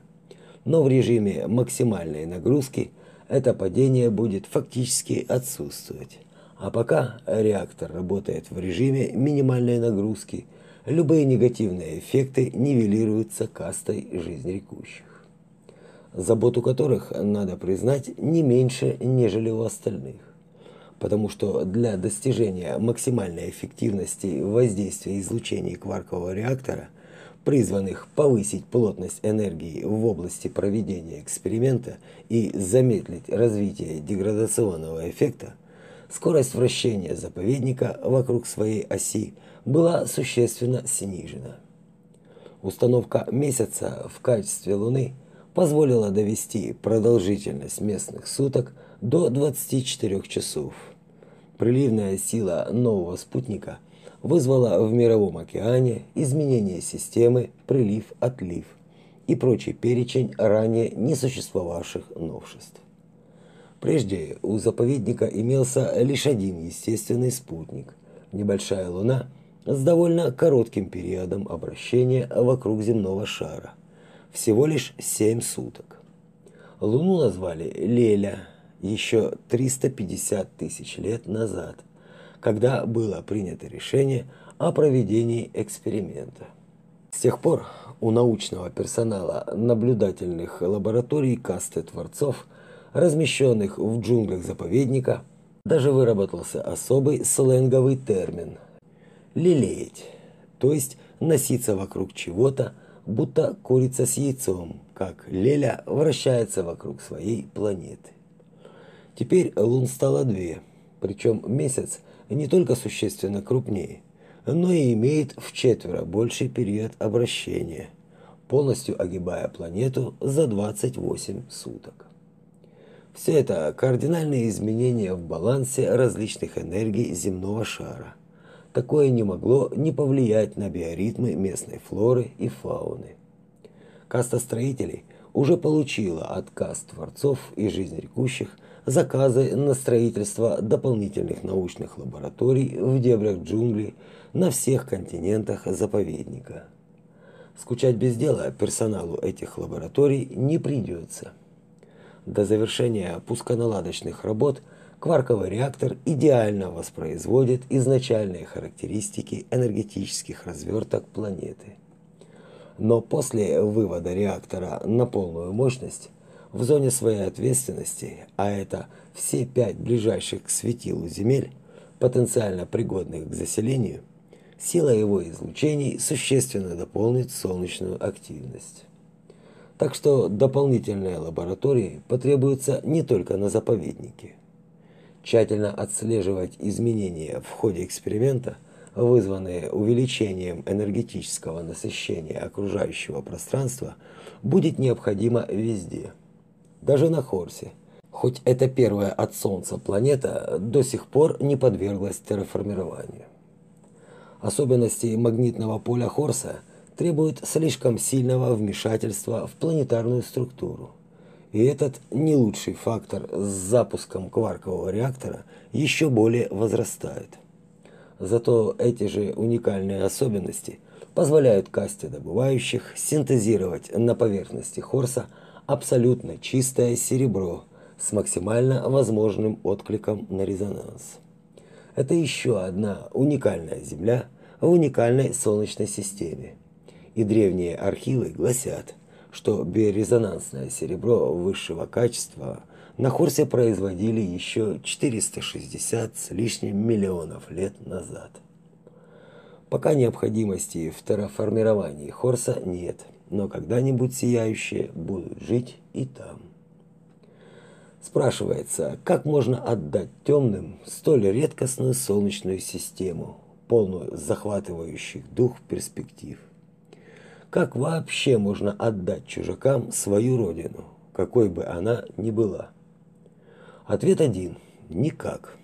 Speaker 1: Но в режиме максимальной нагрузки это падение будет фактически отсутствовать. А пока реактор работает в режиме минимальной нагрузки, любые негативные эффекты нивелируются кастой жизнерекущих. Заботу которых, надо признать, не меньше, нежели у остальных потому что для достижения максимальной эффективности воздействия излучений кваркового реактора, призванных повысить плотность энергии в области проведения эксперимента и замедлить развитие деградационного эффекта, скорость вращения заповедника вокруг своей оси была существенно снижена. Установка месяца в качестве Луны позволила довести продолжительность местных суток до 24 часов. Приливная сила нового спутника вызвала в мировом океане изменение системы прилив-отлив и прочий перечень ранее не существовавших новшеств. Прежде у заповедника имелся лишь один естественный спутник небольшая луна с довольно коротким периодом обращения вокруг земного шара всего лишь 7 суток. Луну назвали Леля еще 350 тысяч лет назад, когда было принято решение о проведении эксперимента. С тех пор у научного персонала наблюдательных лабораторий касты творцов, размещенных в джунглях заповедника, даже выработался особый сленговый термин – «лелеять», то есть носиться вокруг чего-то, будто курица с яйцом, как Леля вращается вокруг своей планеты. Теперь лун стало две, причем месяц не только существенно крупнее, но и имеет в четверо больший период обращения, полностью огибая планету за 28 суток. Все это кардинальные изменения в балансе различных энергий земного шара. Такое не могло не повлиять на биоритмы местной флоры и фауны. Каста строителей уже получила от каст творцов и жизнерекущих заказы на строительство дополнительных научных лабораторий в дебрях джунглей на всех континентах заповедника. Скучать без дела персоналу этих лабораторий не придется. До завершения пусконаладочных работ кварковый реактор идеально воспроизводит изначальные характеристики энергетических разверток планеты. Но после вывода реактора на полную мощность в зоне своей ответственности, а это все пять ближайших к светилу земель, потенциально пригодных к заселению, сила его излучений существенно дополнит солнечную активность. Так что дополнительные лаборатории потребуются не только на заповеднике. Тщательно отслеживать изменения в ходе эксперимента, вызванные увеличением энергетического насыщения окружающего пространства, будет необходимо везде. Даже на Хорсе. Хоть это первая от Солнца планета до сих пор не подверглась терраформированию. Особенности магнитного поля Хорса – требует слишком сильного вмешательства в планетарную структуру. И этот не лучший фактор с запуском кваркового реактора еще более возрастает. Зато эти же уникальные особенности позволяют касте добывающих синтезировать на поверхности Хорса абсолютно чистое серебро с максимально возможным откликом на резонанс. Это еще одна уникальная Земля в уникальной Солнечной системе и древние архивы гласят, что биорезонансное серебро высшего качества на Хорсе производили еще 460 с лишним миллионов лет назад. Пока необходимости в терраформировании Хорса нет, но когда-нибудь сияющие будут жить и там. Спрашивается, как можно отдать темным столь редкостную солнечную систему, полную захватывающих дух перспектив? Как вообще можно отдать чужакам свою родину, какой бы она ни была? Ответ один – никак.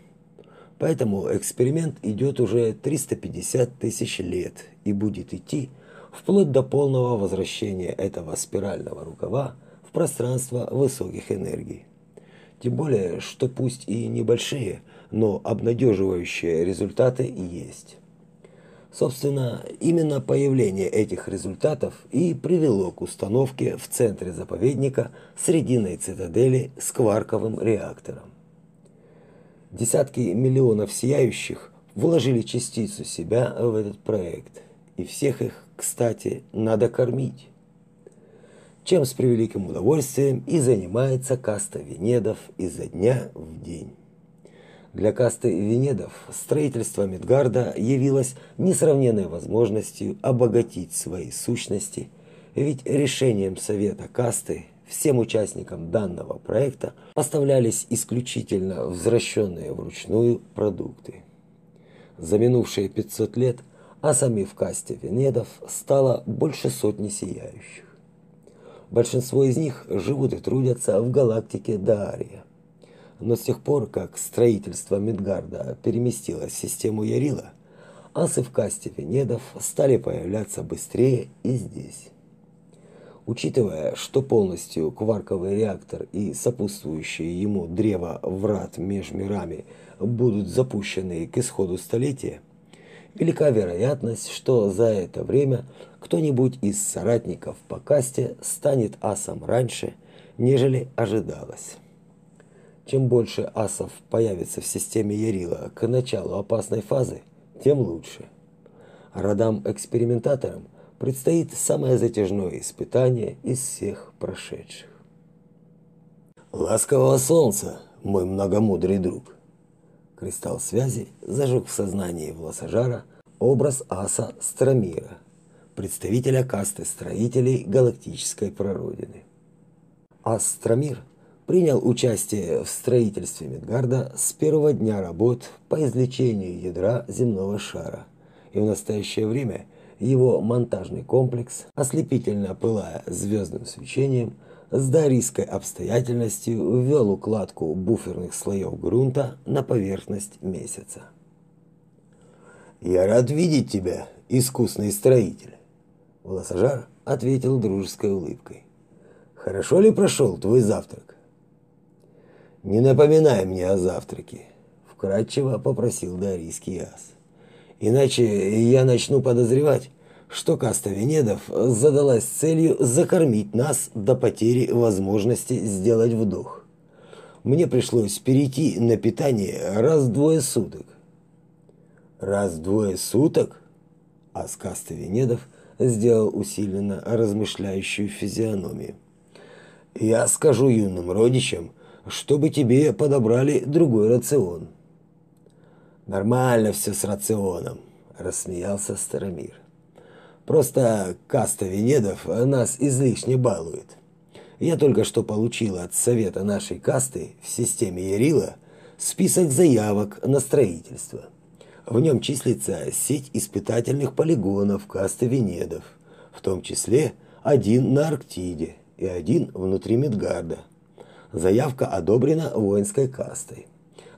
Speaker 1: Поэтому эксперимент идет уже 350 тысяч лет и будет идти вплоть до полного возвращения этого спирального рукава в пространство высоких энергий. Тем более, что пусть и небольшие, но обнадеживающие результаты есть. Собственно, именно появление этих результатов и привело к установке в центре заповедника срединной цитадели с кварковым реактором. Десятки миллионов сияющих вложили частицу себя в этот проект, и всех их, кстати, надо кормить. Чем с превеликим удовольствием и занимается каста Венедов изо дня в день. Для касты Венедов строительство Мидгарда явилось несравненной возможностью обогатить свои сущности, ведь решением совета касты всем участникам данного проекта поставлялись исключительно возвращенные вручную продукты. За минувшие 500 лет асами в касте Венедов стало больше сотни сияющих. Большинство из них живут и трудятся в галактике Даария но с тех пор, как строительство Мидгарда переместилось в систему Ярила, асы в касте Венедов стали появляться быстрее и здесь. Учитывая, что полностью кварковый реактор и сопутствующее ему древо врат меж мирами будут запущены к исходу столетия, велика вероятность, что за это время кто-нибудь из соратников по касте станет асом раньше, нежели ожидалось. Чем больше асов появится в системе Ярила к началу опасной фазы, тем лучше. Родам-экспериментаторам предстоит самое затяжное испытание из всех прошедших. Ласкового солнца, мой многомудрый друг. Кристалл связи зажег в сознании Власожара образ аса Страмира, представителя касты строителей галактической прародины. Астромир принял участие в строительстве Мидгарда с первого дня работ по извлечению ядра земного шара, и в настоящее время его монтажный комплекс, ослепительно пылая звездным свечением, с дарийской обстоятельностью ввел укладку буферных слоев грунта на поверхность месяца. «Я рад видеть тебя, искусный строитель!» Волосожар ответил дружеской улыбкой. «Хорошо ли прошел твой завтрак?» «Не напоминай мне о завтраке», – вкратчиво попросил дарийский ас. «Иначе я начну подозревать, что каста Венедов задалась целью закормить нас до потери возможности сделать вдох. Мне пришлось перейти на питание раз в двое суток. Раз в двое суток? А с касты Венедов сделал усиленно размышляющую физиономию. Я скажу юным родичам, чтобы тебе подобрали другой рацион. Нормально все с рационом, рассмеялся Старомир. Просто каста Венедов нас излишне балует. Я только что получил от совета нашей касты в системе Ярила список заявок на строительство. В нем числится сеть испытательных полигонов касты Венедов, в том числе один на Арктиде и один внутри Мидгарда. Заявка одобрена воинской кастой,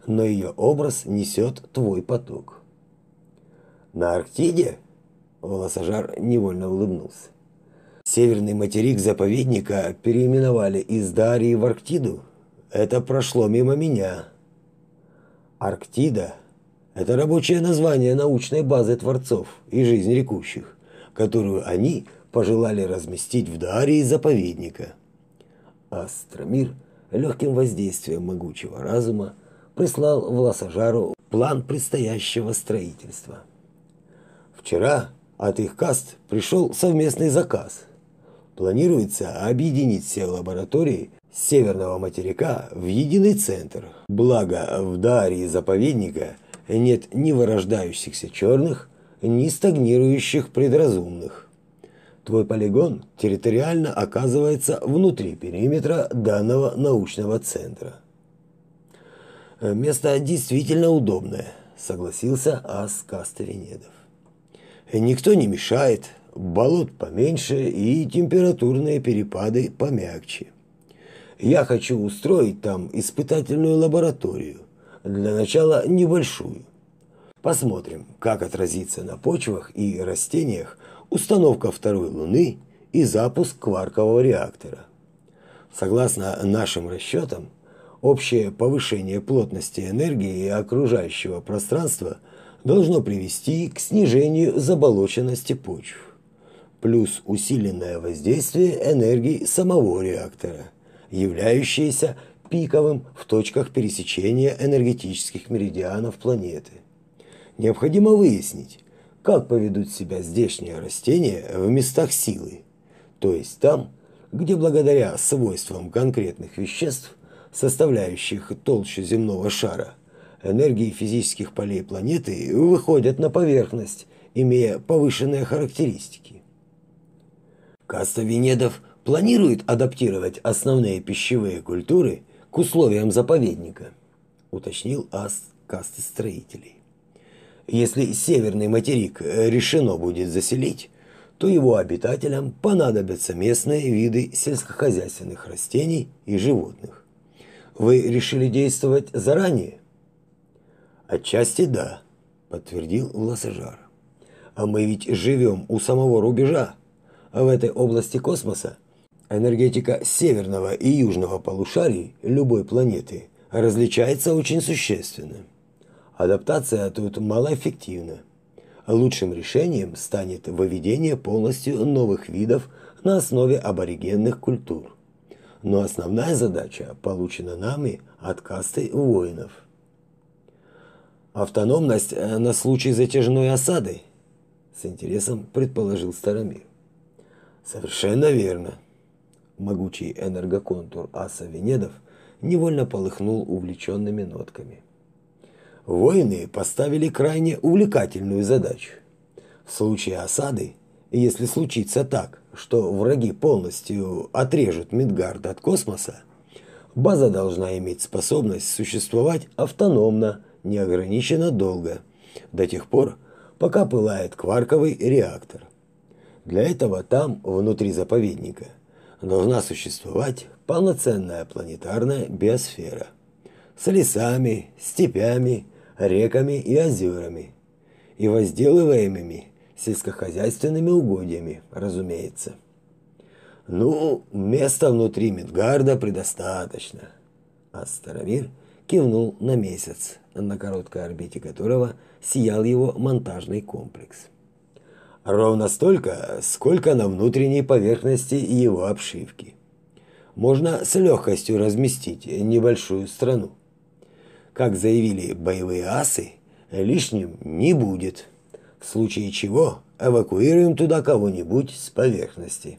Speaker 1: но ее образ несет твой поток. На Арктиде Волосожар невольно улыбнулся. Северный материк заповедника переименовали из Дарии в Арктиду. Это прошло мимо меня. Арктида – это рабочее название научной базы творцов и жизни рекущих, которую они пожелали разместить в Дарии заповедника. Астромир легким воздействием могучего разума прислал Власожару план предстоящего строительства. Вчера от их каст пришел совместный заказ. Планируется объединить все лаборатории северного материка в единый центр. Благо в Дарии заповедника нет ни вырождающихся черных, ни стагнирующих предразумных. Твой полигон территориально оказывается внутри периметра данного научного центра. Место действительно удобное, согласился Ас Кастеринедов. Никто не мешает, болот поменьше и температурные перепады помягче. Я хочу устроить там испытательную лабораторию, для начала небольшую. Посмотрим, как отразится на почвах и растениях установка второй Луны и запуск кваркового реактора. Согласно нашим расчетам, общее повышение плотности энергии окружающего пространства – должно привести к снижению заболоченности почв, плюс усиленное воздействие энергии самого реактора, являющееся пиковым в точках пересечения энергетических меридианов планеты. Необходимо выяснить, как поведут себя здешние растения в местах силы, то есть там, где благодаря свойствам конкретных веществ, составляющих толщу земного шара, энергии физических полей планеты выходят на поверхность, имея повышенные характеристики. Каста Венедов планирует адаптировать основные пищевые культуры к условиям заповедника, уточнил ас касты строителей. Если северный материк решено будет заселить, то его обитателям понадобятся местные виды сельскохозяйственных растений и животных. Вы решили действовать заранее? Отчасти да, подтвердил Власожар. А мы ведь живем у самого рубежа. А в этой области космоса энергетика северного и южного полушарий любой планеты различается очень существенно. Адаптация тут малоэффективна. Лучшим решением станет выведение полностью новых видов на основе аборигенных культур. Но основная задача получена нами от касты воинов – Автономность э, на случай затяжной осады? С интересом предположил Старомир. Совершенно верно. Могучий энергоконтур аса Венедов невольно полыхнул увлеченными нотками. Воины поставили крайне увлекательную задачу. В случае осады если случится так, что враги полностью отрежут Мидгард от космоса, база должна иметь способность существовать автономно, неограниченно долго, до тех пор, пока пылает кварковый реактор. Для этого там, внутри заповедника, должна существовать полноценная планетарная биосфера с лесами, степями, реками и озерами, и возделываемыми сельскохозяйственными угодьями, разумеется. Ну, места внутри Мидгарда предостаточно. А Старомир кивнул на месяц, на короткой орбите которого сиял его монтажный комплекс. Ровно столько, сколько на внутренней поверхности его обшивки. Можно с легкостью разместить небольшую страну. Как заявили боевые асы, лишним не будет. В случае чего эвакуируем туда кого-нибудь с поверхности.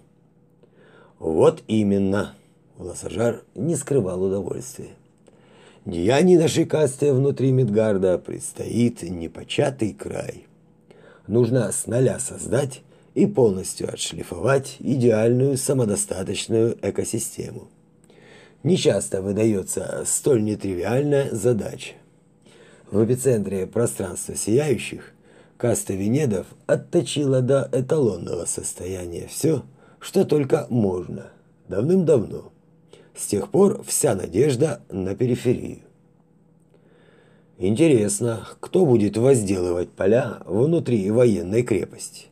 Speaker 1: Вот именно. Волосожар не скрывал удовольствия. Деяний нашей касты внутри Мидгарда предстоит непочатый край. Нужно с нуля создать и полностью отшлифовать идеальную самодостаточную экосистему. Нечасто выдается столь нетривиальная задача. В эпицентре пространства сияющих каста Венедов отточила до эталонного состояния все, что только можно, давным-давно. С тех пор вся надежда на периферию. Интересно, кто будет возделывать поля внутри военной крепости?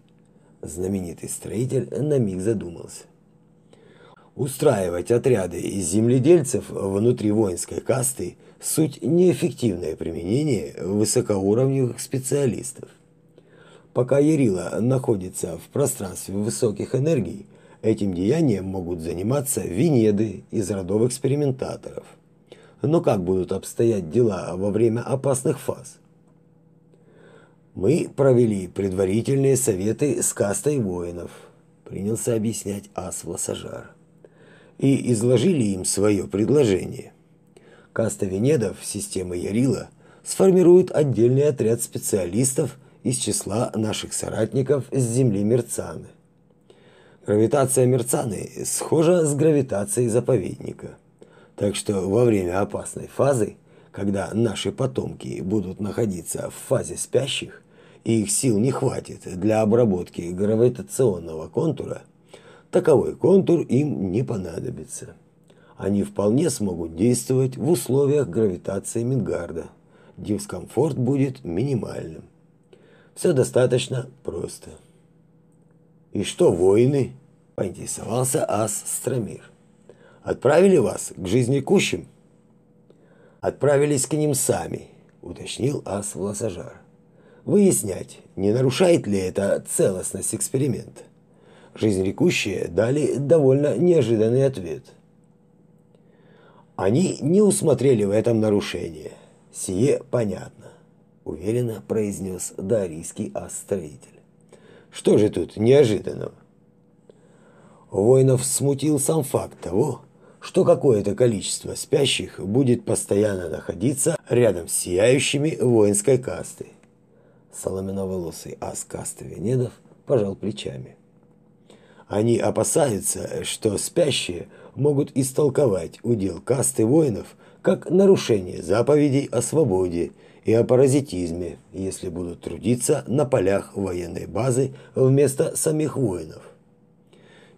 Speaker 1: Знаменитый строитель на миг задумался. Устраивать отряды из земледельцев внутри воинской касты – суть неэффективное применение высокоуровневых специалистов. Пока Ярила находится в пространстве высоких энергий, этим деянием могут заниматься Венеды из родов экспериментаторов. Но как будут обстоять дела во время опасных фаз? Мы провели предварительные советы с кастой воинов, принялся объяснять Ас Власажар и изложили им свое предложение. Каста Венедов системы Ярила сформирует отдельный отряд специалистов из числа наших соратников с Земли Мерцаны. Гравитация Мерцаны схожа с гравитацией заповедника. Так что во время опасной фазы, когда наши потомки будут находиться в фазе спящих, и их сил не хватит для обработки гравитационного контура – таковой контур им не понадобится. Они вполне смогут действовать в условиях гравитации Мидгарда. Дискомфорт будет минимальным. Все достаточно просто. «И что, воины?» – поинтересовался ас Стромир. «Отправили вас к жизнекущим?» «Отправились к ним сами», – уточнил ас Власожар. «Выяснять, не нарушает ли это целостность эксперимента?» жизнерекущие дали довольно неожиданный ответ. Они не усмотрели в этом нарушения. Сие понятно, уверенно произнес дарийский астроитель. Что же тут неожиданного? Воинов смутил сам факт того, что какое-то количество спящих будет постоянно находиться рядом с сияющими воинской кастой. Соломенноволосый ас касты Венедов пожал плечами. Они опасаются, что спящие могут истолковать удел касты воинов как нарушение заповедей о свободе и о паразитизме, если будут трудиться на полях военной базы вместо самих воинов.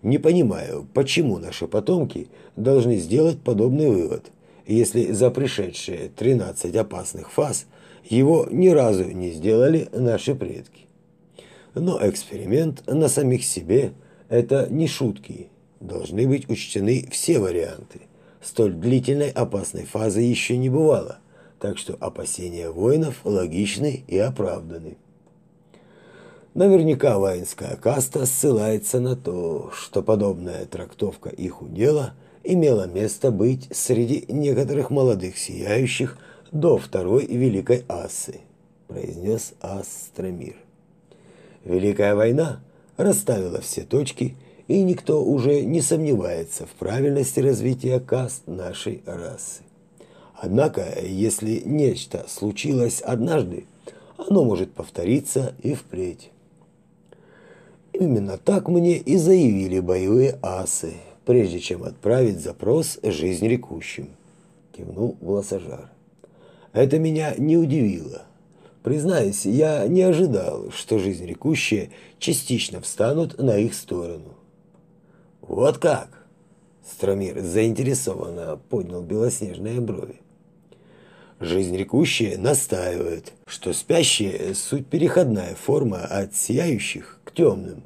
Speaker 1: Не понимаю, почему наши потомки должны сделать подобный вывод, если за пришедшие 13 опасных фаз его ни разу не сделали наши предки. Но эксперимент на самих себе – это не шутки. Должны быть учтены все варианты. Столь длительной опасной фазы еще не бывало, так что опасения воинов логичны и оправданы. Наверняка воинская каста ссылается на то, что подобная трактовка их удела имела место быть среди некоторых молодых сияющих до второй Великой Ассы, произнес Астромир. Великая война расставила все точки, и никто уже не сомневается в правильности развития каст нашей расы. Однако, если нечто случилось однажды, оно может повториться и впредь. Именно так мне и заявили боевые асы, прежде чем отправить запрос «Жизнь рекущим», кивнул Волосожар. Это меня не удивило. Признаюсь, я не ожидал, что жизнь рекущие частично встанут на их сторону. Вот как? Стромир заинтересованно поднял белоснежные брови. Жизнь рекущие настаивает, что спящие – суть переходная форма от сияющих к темным.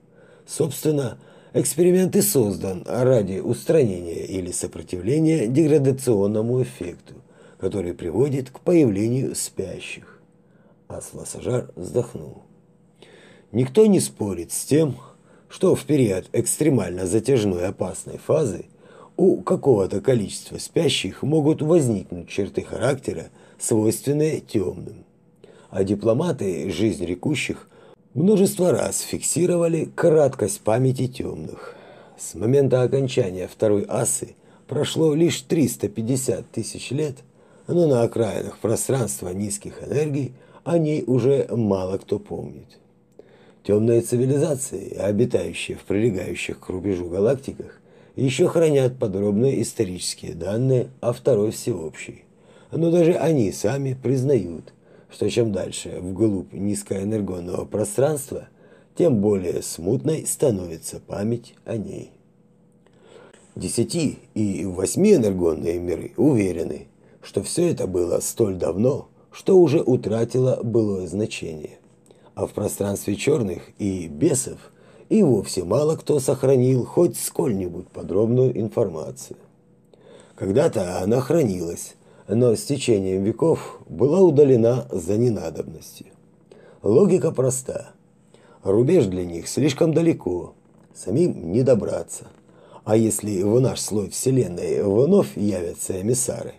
Speaker 1: Собственно, эксперимент и создан ради устранения или сопротивления деградационному эффекту, который приводит к появлению спящих. Асласажар вздохнул. Никто не спорит с тем, что в период экстремально затяжной опасной фазы у какого-то количества спящих могут возникнуть черты характера, свойственные темным. А дипломаты жизнь рекущих множество раз фиксировали краткость памяти темных. С момента окончания второй асы прошло лишь 350 тысяч лет, но на окраинах пространства низких энергий о ней уже мало кто помнит. Темные цивилизации, обитающие в прилегающих к рубежу галактиках, еще хранят подробные исторические данные о Второй Всеобщей. Но даже они сами признают, что чем дальше вглубь низкоэнергонного пространства, тем более смутной становится память о ней. Десяти- и восьмиэнергонные миры уверены, что все это было столь давно, что уже утратило былое значение. А в пространстве черных и бесов и вовсе мало кто сохранил хоть сколь-нибудь подробную информацию. Когда-то она хранилась, но с течением веков была удалена за ненадобностью. Логика проста. Рубеж для них слишком далеко, самим не добраться. А если в наш слой Вселенной вновь явятся эмиссары,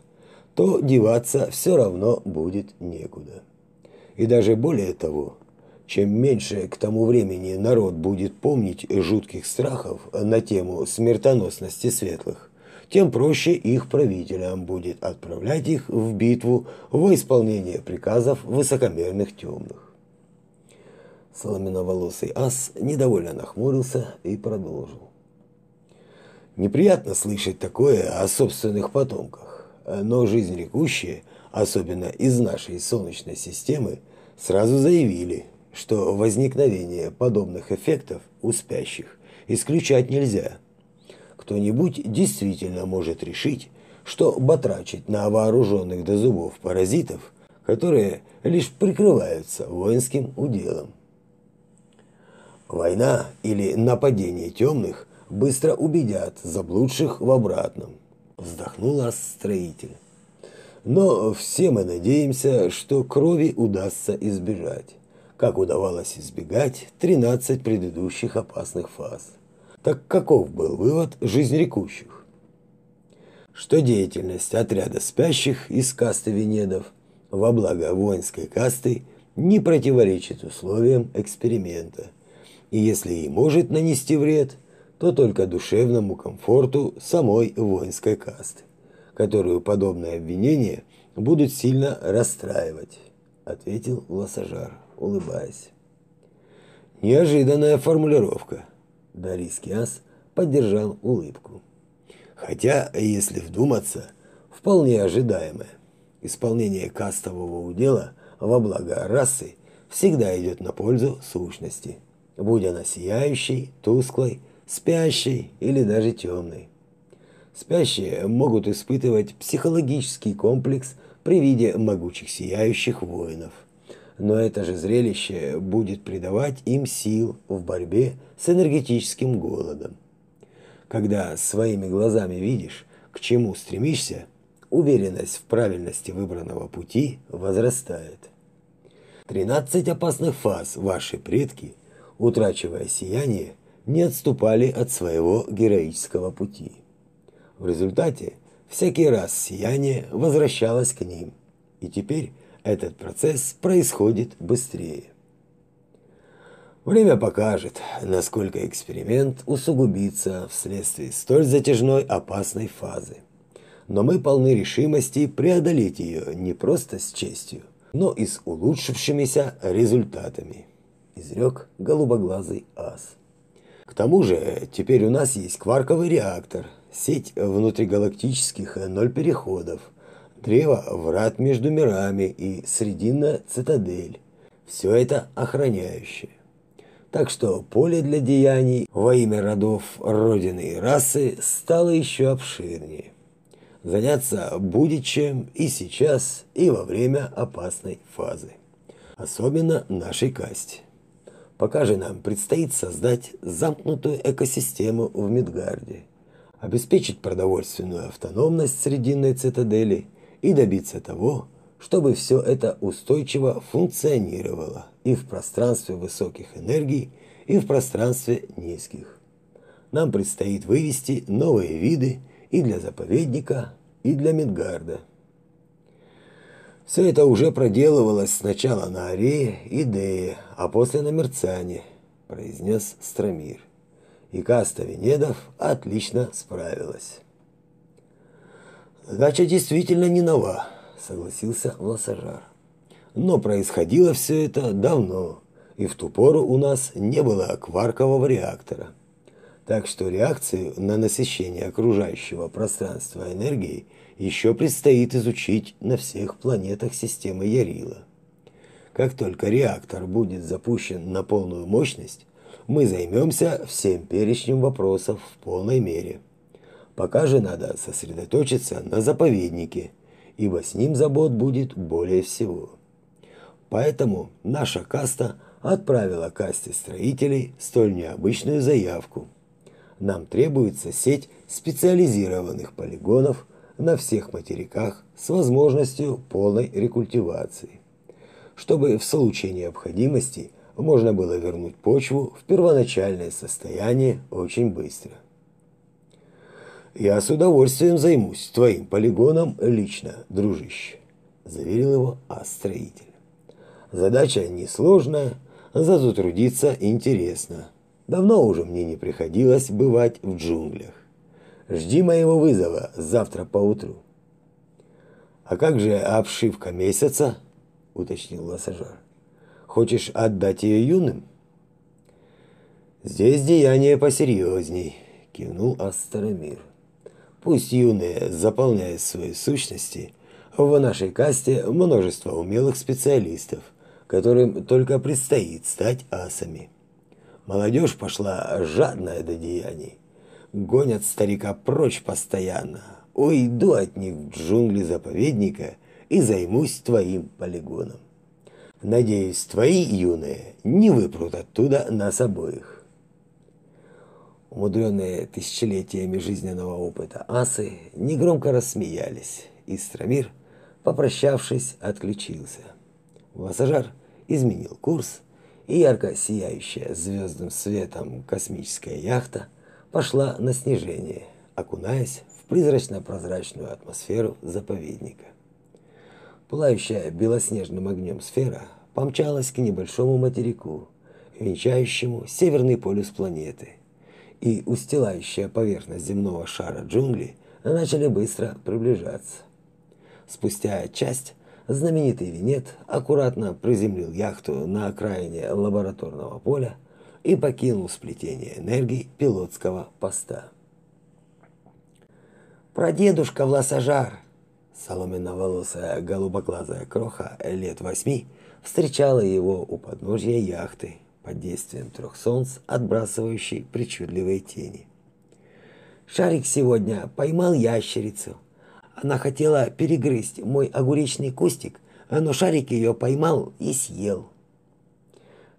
Speaker 1: то деваться все равно будет некуда. И даже более того, чем меньше к тому времени народ будет помнить жутких страхов на тему смертоносности светлых, тем проще их правителям будет отправлять их в битву во исполнение приказов высокомерных темных. Соломенноволосый ас недовольно нахмурился и продолжил. Неприятно слышать такое о собственных потомках но жизнь рекущие, особенно из нашей Солнечной системы, сразу заявили, что возникновение подобных эффектов у спящих исключать нельзя. Кто-нибудь действительно может решить, что батрачить на вооруженных до зубов паразитов, которые лишь прикрываются воинским уделом. Война или нападение темных быстро убедят заблудших в обратном вздохнула строитель. Но все мы надеемся, что крови удастся избежать, как удавалось избегать 13 предыдущих опасных фаз. Так каков был вывод жизнерекущих? Что деятельность отряда спящих из касты Венедов во благо воинской касты не противоречит условиям эксперимента, и если и может нанести вред – то только душевному комфорту самой воинской касты, которую подобные обвинения будут сильно расстраивать, ответил Лосажар, улыбаясь. Неожиданная формулировка. Дарийский ас поддержал улыбку. Хотя, если вдуматься, вполне ожидаемое. Исполнение кастового удела во благо расы всегда идет на пользу сущности, будь она сияющей, тусклой, спящий или даже темный. Спящие могут испытывать психологический комплекс при виде могучих сияющих воинов. Но это же зрелище будет придавать им сил в борьбе с энергетическим голодом. Когда своими глазами видишь, к чему стремишься, уверенность в правильности выбранного пути возрастает. 13 опасных фаз ваши предки, утрачивая сияние, не отступали от своего героического пути. В результате всякий раз сияние возвращалось к ним, и теперь этот процесс происходит быстрее. Время покажет, насколько эксперимент усугубится вследствие столь затяжной опасной фазы. Но мы полны решимости преодолеть ее не просто с честью, но и с улучшившимися результатами, изрек голубоглазый ас. К тому же, теперь у нас есть кварковый реактор, сеть внутригалактических ноль переходов, древо врат между мирами и срединная цитадель. Все это охраняющее. Так что поле для деяний во имя родов, родины и расы стало еще обширнее. Заняться будет чем и сейчас, и во время опасной фазы. Особенно нашей касте. Пока же нам предстоит создать замкнутую экосистему в Мидгарде, обеспечить продовольственную автономность срединной цитадели и добиться того, чтобы все это устойчиво функционировало и в пространстве высоких энергий, и в пространстве низких. Нам предстоит вывести новые виды и для заповедника, и для Мидгарда. Все это уже проделывалось сначала на Арее и Дее, а после на Мерцане, произнес Страмир. И каста Венедов отлично справилась. Задача действительно не нова, согласился Лосажар. Но происходило все это давно, и в ту пору у нас не было кваркового реактора. Так что реакцию на насыщение окружающего пространства энергией еще предстоит изучить на всех планетах системы Ярила. Как только реактор будет запущен на полную мощность, мы займемся всем перечнем вопросов в полной мере. Пока же надо сосредоточиться на заповеднике, ибо с ним забот будет более всего. Поэтому наша каста отправила касте строителей столь необычную заявку – нам требуется сеть специализированных полигонов на всех материках с возможностью полной рекультивации, чтобы в случае необходимости можно было вернуть почву в первоначальное состояние очень быстро. Я с удовольствием займусь твоим полигоном лично, дружище, заверил его астроитель. Задача несложная, зато трудиться интересно. Давно уже мне не приходилось бывать в джунглях. Жди моего вызова завтра поутру. А как же обшивка месяца? уточнил Лассажар. Хочешь отдать ее юным? Здесь деяние посерьезней, кивнул Астромир. Пусть юные заполняют свои сущности, в нашей касте множество умелых специалистов, которым только предстоит стать асами. Молодежь пошла жадная до деяний. Гонят старика прочь постоянно. Уйду от них в джунгли заповедника и займусь твоим полигоном. Надеюсь, твои юные не выпрут оттуда нас обоих. Умудренные тысячелетиями жизненного опыта асы негромко рассмеялись, и Страмир, попрощавшись, отключился. Вассажар изменил курс и ярко сияющая звездным светом космическая яхта пошла на снижение, окунаясь в призрачно-прозрачную атмосферу заповедника. Пылающая белоснежным огнем сфера помчалась к небольшому материку, венчающему северный полюс планеты, и устилающая поверхность земного шара джунгли начали быстро приближаться. Спустя часть знаменитый Винет аккуратно приземлил яхту на окраине лабораторного поля и покинул сплетение энергии пилотского поста.
Speaker 2: Прадедушка Власожар, соломенно-волосая голубоглазая кроха лет восьми, встречала его у подножья яхты под действием трех солнц, отбрасывающей причудливые тени. Шарик сегодня поймал ящерицу, она хотела перегрызть мой огуречный кустик, но шарик ее поймал и съел.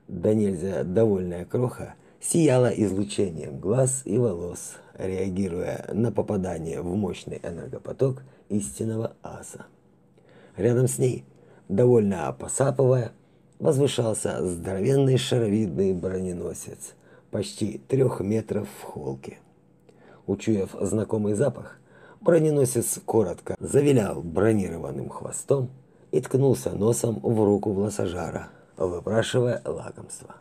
Speaker 1: Да нельзя довольная кроха сияла излучением глаз и волос, реагируя на попадание в мощный энергопоток истинного аса. Рядом с ней, довольно посапывая, возвышался здоровенный шаровидный броненосец, почти трех метров в холке. Учуяв знакомый запах, Броненосец коротко завилял бронированным хвостом и ткнулся носом в руку власожара, выпрашивая лакомство.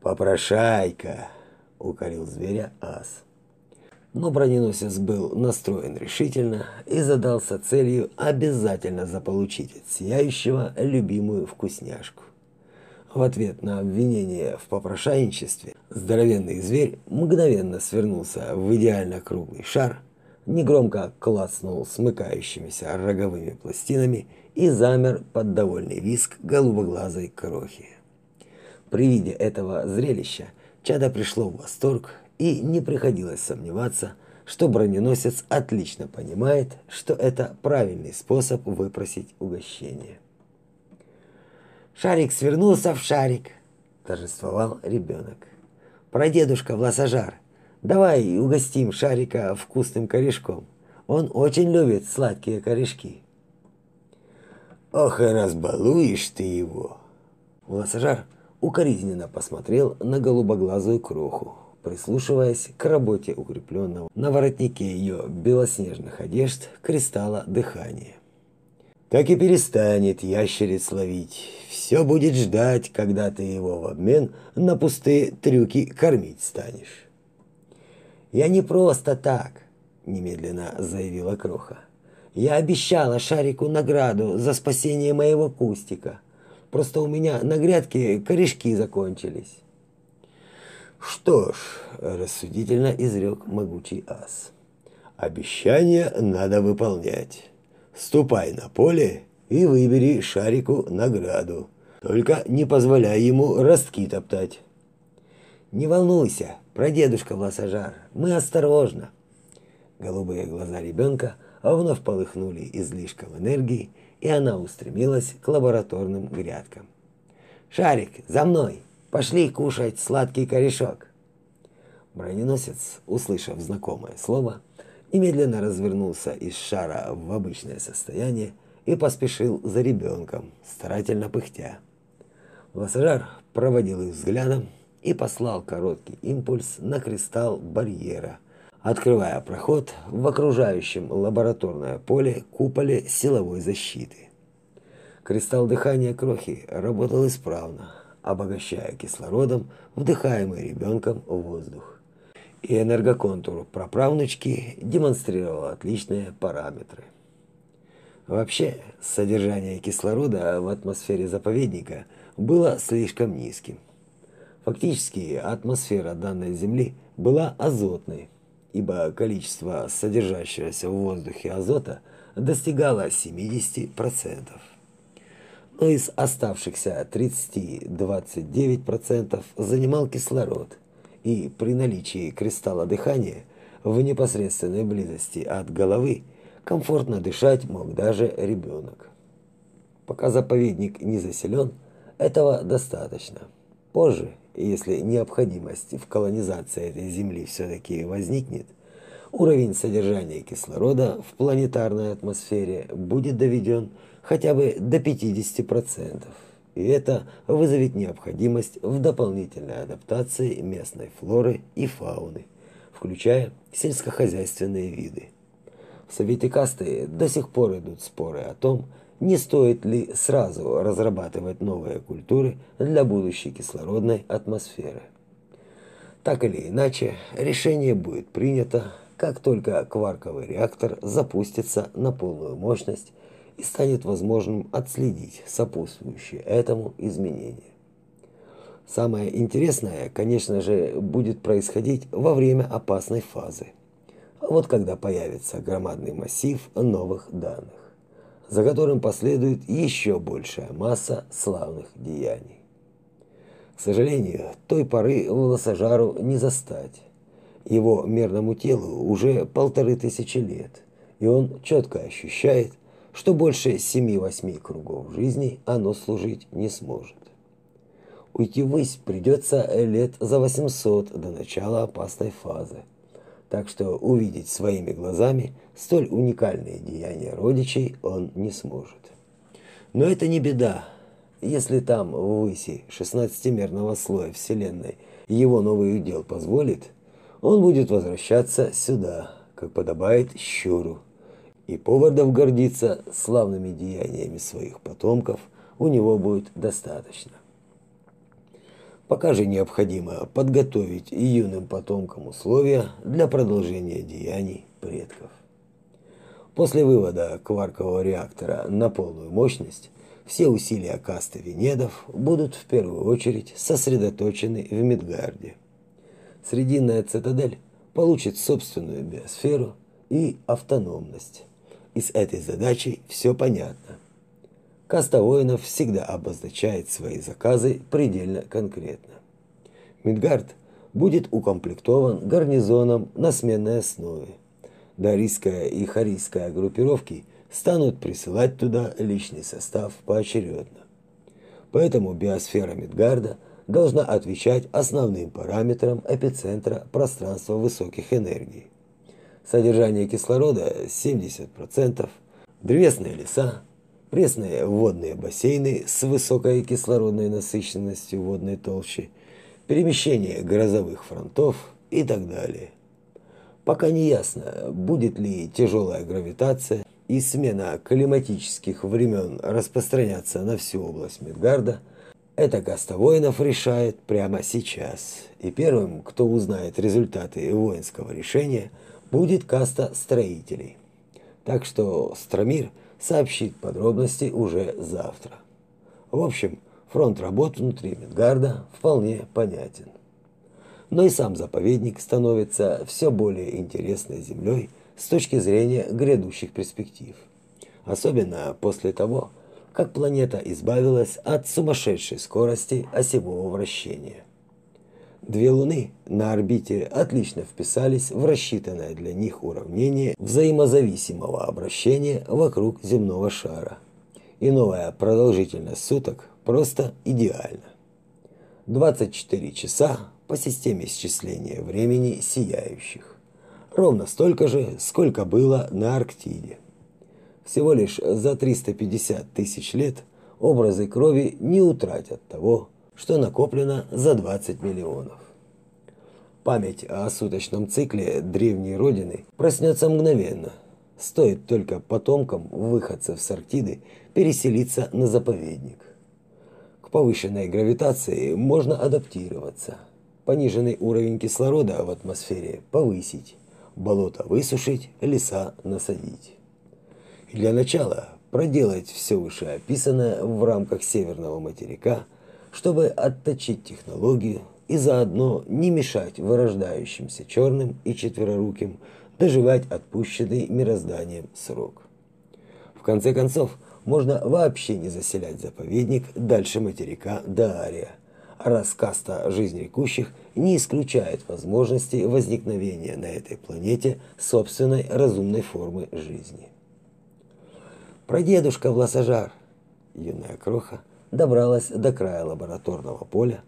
Speaker 1: «Попрошайка!» — укорил зверя ас. Но броненосец был настроен решительно и задался целью обязательно заполучить от сияющего любимую вкусняшку. В ответ на обвинение в попрошайничестве здоровенный зверь мгновенно свернулся в идеально круглый шар, негромко клацнул смыкающимися роговыми пластинами и замер под довольный визг голубоглазой крохи. При виде этого зрелища чадо пришло в восторг и не приходилось сомневаться, что броненосец отлично понимает, что это правильный способ выпросить угощение.
Speaker 2: Шарик свернулся в шарик, торжествовал ребенок. Прадедушка Власожар, давай угостим Шарика вкусным корешком. Он очень любит сладкие корешки.
Speaker 1: Ох, и разбалуешь ты его. Власожар укоризненно посмотрел на голубоглазую кроху, прислушиваясь к работе укрепленного на воротнике ее белоснежных одежд кристалла дыхания. Так и перестанет ящериц ловить. Все будет ждать, когда ты его в обмен на пустые трюки кормить станешь.
Speaker 2: Я не просто так, немедленно заявила Кроха. Я обещала Шарику награду за спасение моего кустика. Просто у меня на грядке корешки закончились.
Speaker 1: Что ж, рассудительно изрек могучий ас. Обещание надо выполнять. Ступай на поле и выбери шарику награду. Только не позволяй ему ростки топтать.
Speaker 2: Не волнуйся, прадедушка Власожар, мы осторожно. Голубые глаза ребенка вновь полыхнули излишком энергии, и она устремилась к лабораторным грядкам. «Шарик, за мной! Пошли кушать сладкий корешок!» Броненосец, услышав знакомое слово, немедленно развернулся из шара в обычное состояние и поспешил за ребенком, старательно пыхтя. Лассажар проводил их взглядом и послал короткий импульс на кристалл барьера, открывая проход в окружающем лабораторное поле куполе силовой защиты. Кристалл дыхания крохи работал исправно, обогащая кислородом вдыхаемый ребенком воздух и энергоконтур праправнучки демонстрировал отличные параметры. Вообще, содержание кислорода в атмосфере заповедника было слишком низким. Фактически, атмосфера данной Земли была азотной, ибо количество содержащегося в воздухе азота достигало 70%. Из оставшихся 30-29% занимал кислород – и при наличии кристалла дыхания в непосредственной близости от головы комфортно дышать мог даже ребенок. Пока заповедник не заселен, этого достаточно. Позже, если необходимость в колонизации этой земли все-таки возникнет, уровень содержания кислорода в планетарной атмосфере будет доведен хотя бы до 50% и это вызовет необходимость в дополнительной адаптации местной флоры и фауны, включая сельскохозяйственные виды. В Совете Касты до сих пор идут споры о том, не стоит ли сразу разрабатывать новые культуры для будущей кислородной атмосферы. Так или иначе, решение будет принято, как только кварковый реактор запустится на полную мощность и станет возможным отследить сопутствующие этому изменения. Самое интересное, конечно же, будет происходить во время опасной фазы. А вот когда появится громадный массив новых данных, за которым последует еще большая масса славных деяний. К сожалению, той поры волосожару не застать. Его мерному телу уже полторы тысячи лет, и он четко ощущает, что больше семи-восьми кругов жизни оно служить не сможет. Уйти ввысь придется лет за 800 до начала опасной фазы. Так что увидеть своими глазами столь уникальные деяния родичей он не сможет. Но это не беда. Если там, ввыси 16-мерного слоя Вселенной, его новый удел позволит, он будет возвращаться сюда, как подобает щуру, и поводов гордиться славными деяниями своих потомков у него будет достаточно. Пока же необходимо подготовить и юным потомкам условия для продолжения деяний предков. После вывода кваркового реактора на полную мощность
Speaker 1: все усилия касты Венедов будут в первую очередь сосредоточены в Мидгарде. Срединная цитадель получит собственную биосферу и автономность. И с этой задачей все понятно. Каста воинов всегда обозначает свои заказы предельно конкретно. Мидгард будет укомплектован гарнизоном на сменной основе. Дарийская и Харийская группировки станут присылать туда личный состав поочередно. Поэтому биосфера Мидгарда должна отвечать основным параметрам эпицентра пространства высоких энергий. Содержание кислорода 70%, древесные леса, пресные водные бассейны с высокой кислородной насыщенностью водной толщи, перемещение грозовых фронтов и так далее. Пока не ясно, будет ли тяжелая гравитация и смена климатических времен распространяться на всю область Мидгарда, это каста воинов решает прямо сейчас. И первым, кто узнает результаты воинского решения, будет каста строителей. Так что Стромир сообщит подробности уже завтра. В общем, фронт работ внутри Мидгарда вполне понятен. Но и сам заповедник становится все более интересной землей, с точки зрения грядущих перспектив. Особенно после того, как планета избавилась от сумасшедшей скорости осевого вращения. Две Луны на орбите отлично вписались в рассчитанное для них уравнение взаимозависимого обращения вокруг земного шара. И новая продолжительность суток просто идеальна. 24 часа по системе исчисления времени сияющих ровно столько же, сколько было на Арктиде. Всего лишь за 350 тысяч лет образы крови не утратят того, что накоплено за 20 миллионов. Память о суточном цикле древней родины проснется мгновенно. Стоит только потомкам выходцев с Арктиды переселиться на заповедник. К повышенной гравитации можно адаптироваться. Пониженный уровень кислорода в атмосфере повысить болото высушить, леса насадить. Для начала проделать все вышеописанное в рамках северного материка, чтобы отточить технологию и заодно не мешать вырождающимся черным и четвероруким доживать отпущенный мирозданием срок. В конце концов, можно вообще не заселять заповедник дальше материка Даария – Раскаста жизнь рекущих не исключает возможности возникновения на этой планете собственной разумной формы жизни. Прадедушка Власожар, юная кроха, добралась до края лабораторного поля,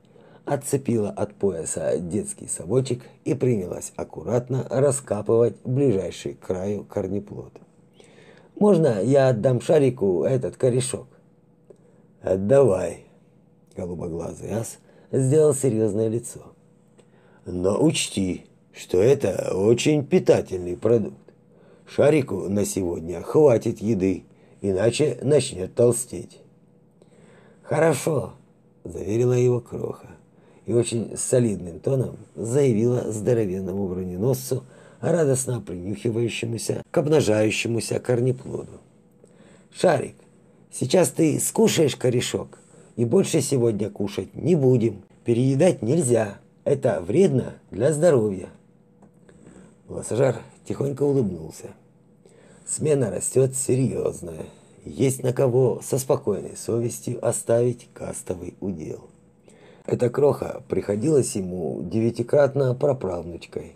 Speaker 1: отцепила от пояса детский совочек и принялась аккуратно раскапывать ближайший к краю корнеплод. «Можно я отдам шарику этот корешок?» «Отдавай», голубоглазый ас сделал серьезное лицо. Но учти, что это очень питательный продукт. Шарику на сегодня хватит еды, иначе начнет толстеть. Хорошо, заверила его Кроха и очень солидным тоном заявила здоровенному броненосцу, радостно принюхивающемуся к обнажающемуся корнеплоду. Шарик, сейчас ты скушаешь корешок, и больше сегодня кушать не будем. Переедать нельзя. Это вредно для здоровья. Лосожар тихонько улыбнулся. Смена растет серьезная. Есть на кого со спокойной совестью оставить кастовый удел. Эта кроха приходилась ему девятикратно праправнучкой.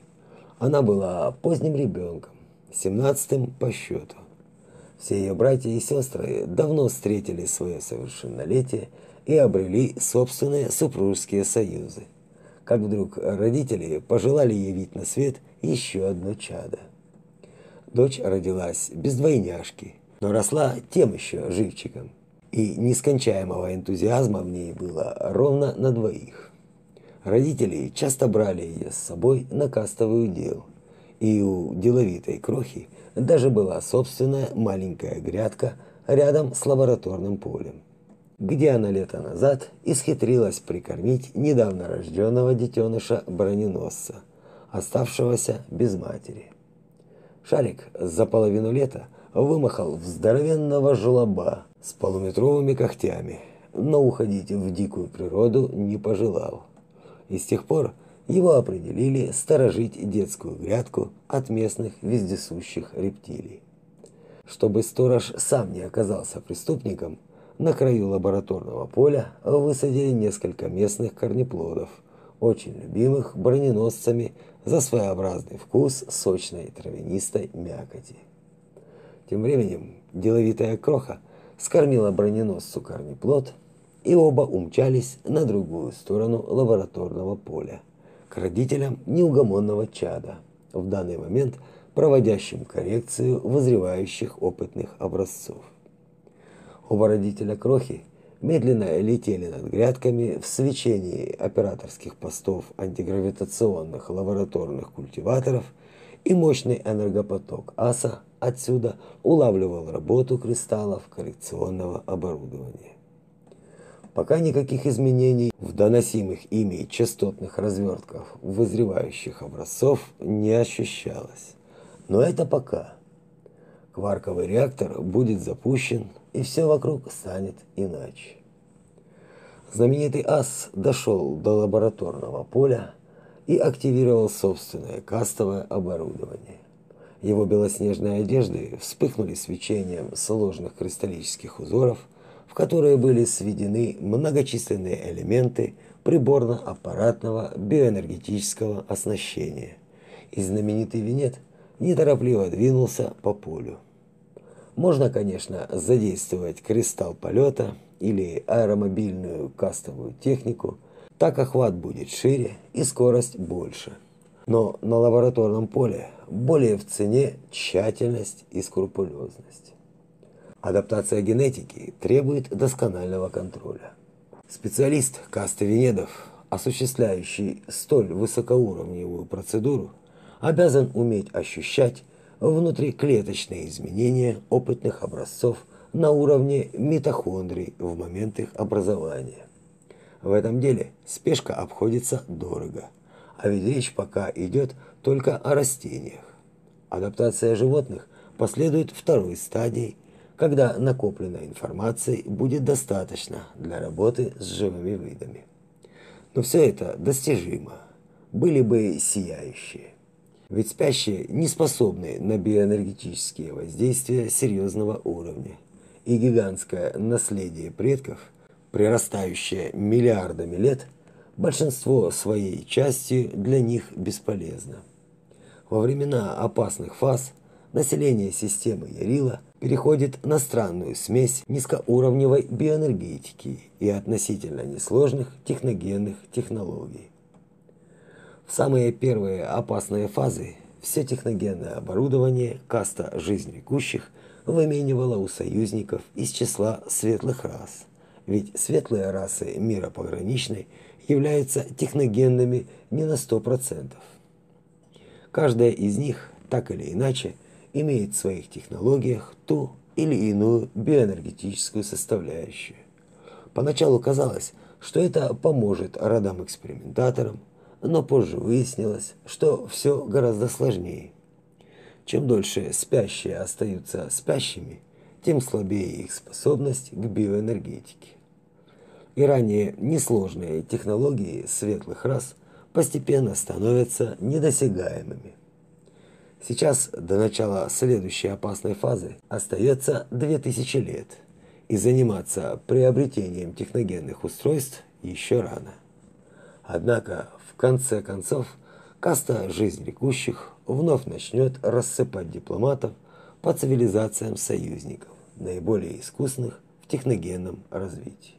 Speaker 1: Она была поздним ребенком, семнадцатым по счету. Все ее братья и сестры давно встретили свое совершеннолетие и обрели собственные супружеские союзы. Как вдруг родители пожелали явить на свет еще одно чадо. Дочь родилась без двойняшки, но росла тем еще живчиком, и нескончаемого энтузиазма в ней было ровно на двоих. Родители часто брали ее с собой на кастовый удел, и у деловитой крохи даже была собственная маленькая грядка рядом с лабораторным полем где она лето назад исхитрилась прикормить недавно рожденного детеныша броненосца, оставшегося без матери. Шарик за половину лета вымахал в здоровенного жлоба с полуметровыми когтями, но уходить в дикую природу не пожелал. И с тех пор его определили сторожить детскую грядку от местных вездесущих рептилий. Чтобы сторож сам не оказался преступником, на краю лабораторного поля высадили несколько местных корнеплодов, очень любимых броненосцами за своеобразный вкус сочной травянистой мякоти. Тем временем деловитая кроха скормила броненосцу корнеплод, и оба умчались на другую сторону лабораторного поля, к родителям неугомонного чада, в данный момент проводящим коррекцию вызревающих опытных образцов. Оба родителя крохи медленно летели над грядками в свечении операторских постов антигравитационных лабораторных культиваторов, и мощный энергопоток АСА отсюда улавливал работу кристаллов коррекционного оборудования. Пока никаких изменений в доносимых ими частотных развертках вызревающих образцов не ощущалось. Но это пока. Кварковый реактор будет запущен, и все вокруг станет иначе. Знаменитый ас дошел до лабораторного поля и активировал собственное кастовое оборудование. Его белоснежные одежды вспыхнули свечением сложных кристаллических узоров, в которые были сведены многочисленные элементы приборно-аппаратного биоэнергетического оснащения. И знаменитый винет неторопливо двинулся по полю. Можно, конечно, задействовать кристалл полета или аэромобильную кастовую технику, так охват будет шире и скорость больше. Но на лабораторном поле более в цене тщательность и скрупулезность. Адаптация генетики требует досконального контроля. Специалист касты Венедов, осуществляющий столь высокоуровневую процедуру, обязан уметь ощущать внутриклеточные изменения опытных образцов на уровне митохондрий в момент их образования. В этом деле спешка обходится дорого, а ведь речь пока идет только о растениях. Адаптация животных последует второй стадии, когда накопленной информации будет достаточно для работы с живыми видами. Но все это достижимо. Были бы сияющие. Ведь спящие не способны на биоэнергетические воздействия серьезного уровня. И гигантское наследие предков, прирастающее миллиардами лет, большинство своей части для них бесполезно. Во времена опасных фаз население системы Ярила переходит на странную смесь низкоуровневой биоэнергетики и относительно несложных техногенных технологий. В самые первые опасные фазы все техногенное оборудование каста жизнь векущих выменивала у союзников из числа светлых рас. Ведь светлые расы мира пограничной являются техногенными не на 100%. Каждая из них, так или иначе, имеет в своих технологиях ту или иную биоэнергетическую составляющую. Поначалу казалось, что это поможет родам-экспериментаторам, но позже выяснилось, что все гораздо сложнее. Чем дольше спящие остаются спящими, тем слабее их способность к биоэнергетике. И ранее несложные технологии светлых рас постепенно становятся недосягаемыми. Сейчас до начала следующей опасной фазы остается 2000 лет, и заниматься приобретением техногенных устройств еще рано. Однако конце концов, каста жизнь рекущих вновь начнет рассыпать дипломатов по цивилизациям союзников, наиболее искусных в техногенном развитии.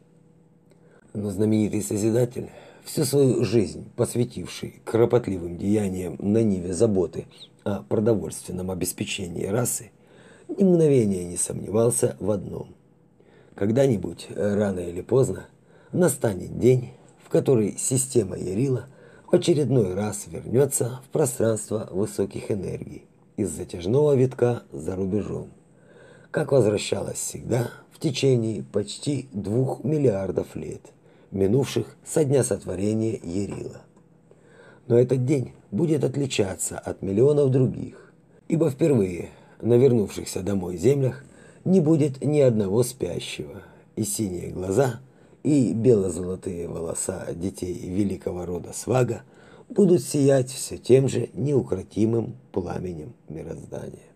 Speaker 1: Но знаменитый Созидатель, всю свою жизнь посвятивший кропотливым деяниям на ниве заботы о продовольственном обеспечении расы, ни мгновения не сомневался в одном. Когда-нибудь, рано или поздно, настанет день, в который система Ярила – в очередной раз вернется в пространство высоких энергий из затяжного витка за рубежом, как возвращалась всегда в течение почти двух миллиардов лет, минувших со дня сотворения Ерила. Но этот день будет отличаться от миллионов других, ибо впервые на вернувшихся домой землях не будет ни одного спящего, и синие глаза, и бело-золотые волоса детей великого рода Свага будут сиять все тем же неукротимым пламенем мироздания.